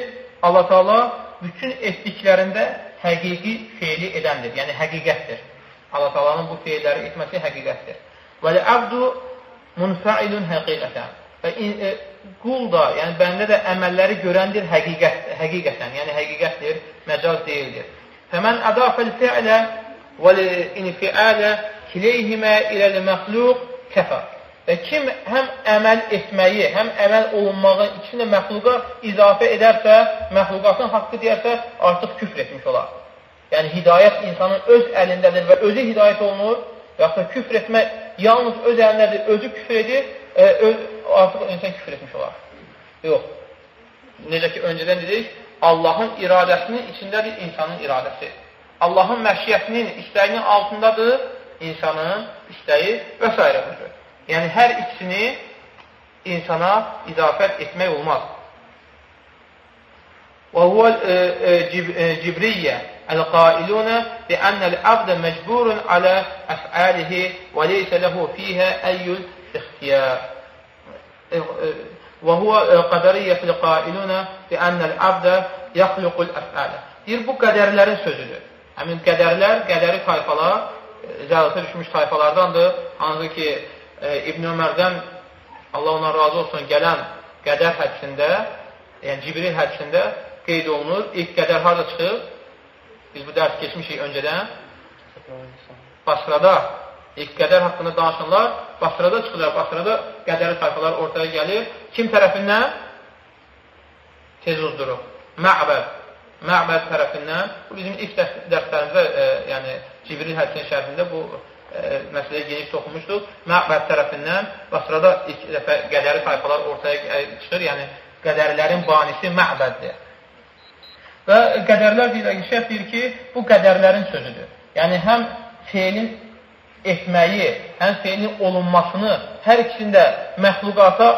Allah Taala bütün etdiklərində həqiqi feili edəndir, yəni həqiqətdir. Allah Taala'nın bu feilləri etməsi həqiqətdir. Və l-abdu munfa'ilun həqiqətən. Və qul da, yəni bəndə də əməlləri görəndir həqiqət, həqiqətən, yəni həqiqətdir, məcaz deyildir. Fəmən ədafəl fi'lə və l-infialə kileyhimə iləl-məxluq kəfər. Və kim həm əməl etməyi, həm əməl olunmağı ikisini məxluqa izafə edərsə, məxluqatın haqqı deyərsə, artıq küfr etmiş olar. Yəni, hidayət insanın öz əlindədir və özü hidayət olunur, yaxud da küfr etmək yalnız öz əlindədir, özü küfr edir, e, öz, artıq insan küfür etmiş olar. Yox. Necə ki, öncədən dedik, Allahın iradəsinin içindədir insanın iradəsi. Allahın məşiyyətinin istəyinin altındadır insanın istəyi və s. Yəni, hər ikisini insana izafət etmək olmaz. Və huvəl e, e, e, cibriyyə القائلون بأن العبد مجبور على أفعاله وليس له فيها أي اختيار وهو قدرية القائلون بأن العبد يخلق الأفعال Deyir, bu qədərlərin sözüdür. Həmin qədərlər, qədəri tayfalar, zəlalətə düşmüş tayfalardandır. Hansı ki, e, İbn Ömərdən Allah ona razı olsun gələn qədər hədisində, yəni Cibril hədisində qeyd olunur. İlk qədər harada çıxıb? Biz bu dərs keçmişik öncədən. Basrada ilk qədər haqqında danışanlar Basrada çıxırlar. Basrada qədəri tayfalar ortaya gəlir. Kim tərəfindən? Tez uzdurub. Mə'bəd. Mə'bəd tərəfindən. Bu bizim ilk dərslərimizdə, e, yəni Cibril hədisinin şərhində bu e, məsələyə geniş toxunmuşduq. Mə'bəd tərəfindən Basrada ilk dəfə qədəri tayfalar ortaya çıxır. Yəni qədərlərin banisi Mə'bəddir. Və qədərlər deyirlər ki, şəx deyir ki, bu qədərlərin sözüdür. Yəni, həm feilin etməyi, həm feilin olunmasını hər ikisində məxluqata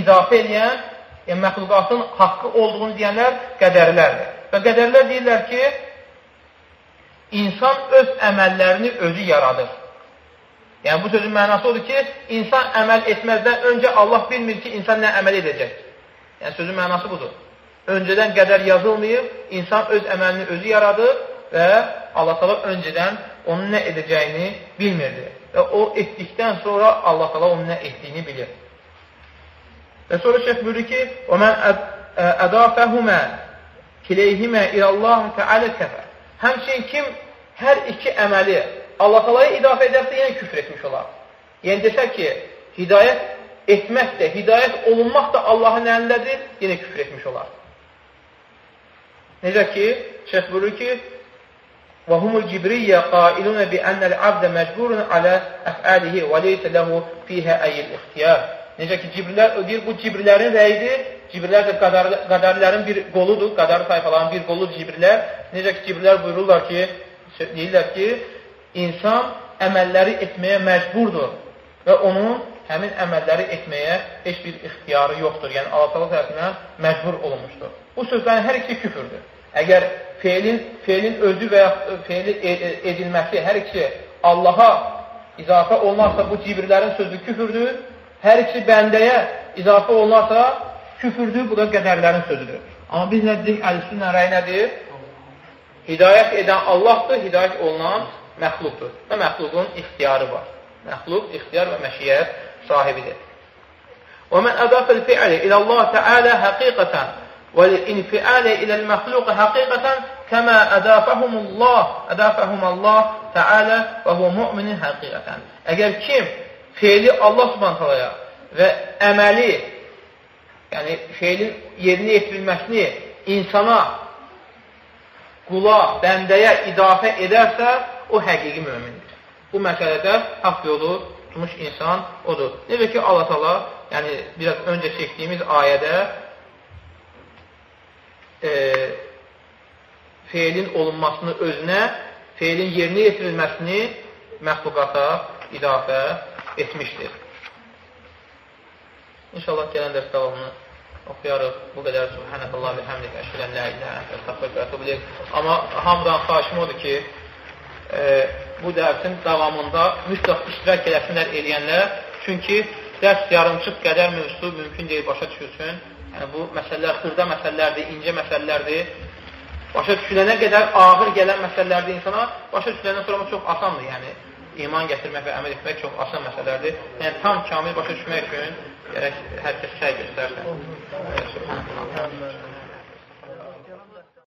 izafə edən, yəni məxluqatın haqqı olduğunu deyənlər qədərlərdir. Və qədərlər deyirlər ki, insan öz əməllərini özü yaradır. Yəni, bu sözün mənası odur ki, insan əməl etməzdən öncə Allah bilmir ki, insan nə əməl edəcək. Yəni, sözün mənası budur öncədən qədər yazılmayıb, insan öz əməlini özü yaradır və Allah təala öncədən onun nə edəcəyini bilmirdi. Və o etdikdən sonra Allah təala onun nə etdiyini bilir. Və sonra şeyh buyurur ki: "Və men ədafəhumə kileyhimə ilallah təala kəfər." Həmçinin kim hər iki əməli Allah təalaya idafə edərsə, yenə küfr etmiş olar. Yəni desə ki, hidayət etmək də, hidayət olunmaq da Allahın əlindədir, yenə küfr etmiş olar. Necə ki, şeyh buyurur ki, وَهُمُ الْجِبْرِيَّ قَائِلُونَ بِأَنَّ الْعَبْدَ مَجْبُورٌ عَلَى أَفْعَالِهِ وَلَيْسَ لَهُ فِيهَا أَيِّ الْاِخْتِيَارِ Necə ki, Cibrilər deyir, bu Cibrillərin rəyidir. Cibrilər də qadar, qadarlərin bir qoludur, qadar tayfaların bir qoludur Cibrilər. Necə ki, Cibrillər buyururlar ki, deyirlər ki, insan əməlləri etməyə məcburdur və onun həmin əməlləri etməyə heç bir ixtiyarı yoxdur. Yəni, Allah tərəfindən məcbur olunmuşdur. Bu sözlərin hər ikisi küfürdür. Əgər feilin, feilin özü və ya feili e, e, edilməsi hər ikisi Allaha izafə olunarsa bu cibirlərin sözü küfürdür. Hər ikisi bəndəyə izafə olunarsa küfürdür, bu da qədərlərin sözüdür. Amma biz nə dedik, əl-sünnə rəy nədir? Hidayət edən Allahdır, hidayət olunan məxluqdur. Və məxluqun ixtiyarı var. Məxluq ixtiyar və məşiyyət sahibidir. ومن أضاف الفعل إلى الله تعالى حقيقة والانفعال إلى المخلوق حقيقة كما أضافهم الله أضافهم الله تعالى وهو مؤمن حقيقة Əgər kim feili Allah subhantalaya və əməli yəni feilin yerinə yetirilməsini insana, qula, bəndəyə idafə edərsə, o həqiqi mömindir. Bu məsələdə haqq yolu tutmuş insan odur. Necə ki, Allah tala, yəni biraz öncə çəkdiyimiz ayədə e, feilin olunmasını özünə, feilin yerinə yetirilməsini məxluqata idafə etmişdir. İnşallah gələn dərs davamını oxuyarıq. Bu qədər Subhanəllah və həmdik əşhədən la ilaha ilayk. Amma hamıdan xahişim odur ki, e, bu dərsin davamında mütləq iştirak eləsinlər eləyənlər. Çünki dərs yarımçıq qədər mövzusu mümkün deyil başa düşülsün. Yəni bu məsələlər xırda məsələlərdir, incə məsələlərdir. Başa düşülənə qədər ağır gələn məsələlərdir insana. Başa düşüləndən sonra çox asandır. Yəni iman gətirmək və əməl etmək çox asan məsələlərdir. Yəni tam kamil başa düşmək üçün gərək hər kəs səy. Subhanallah.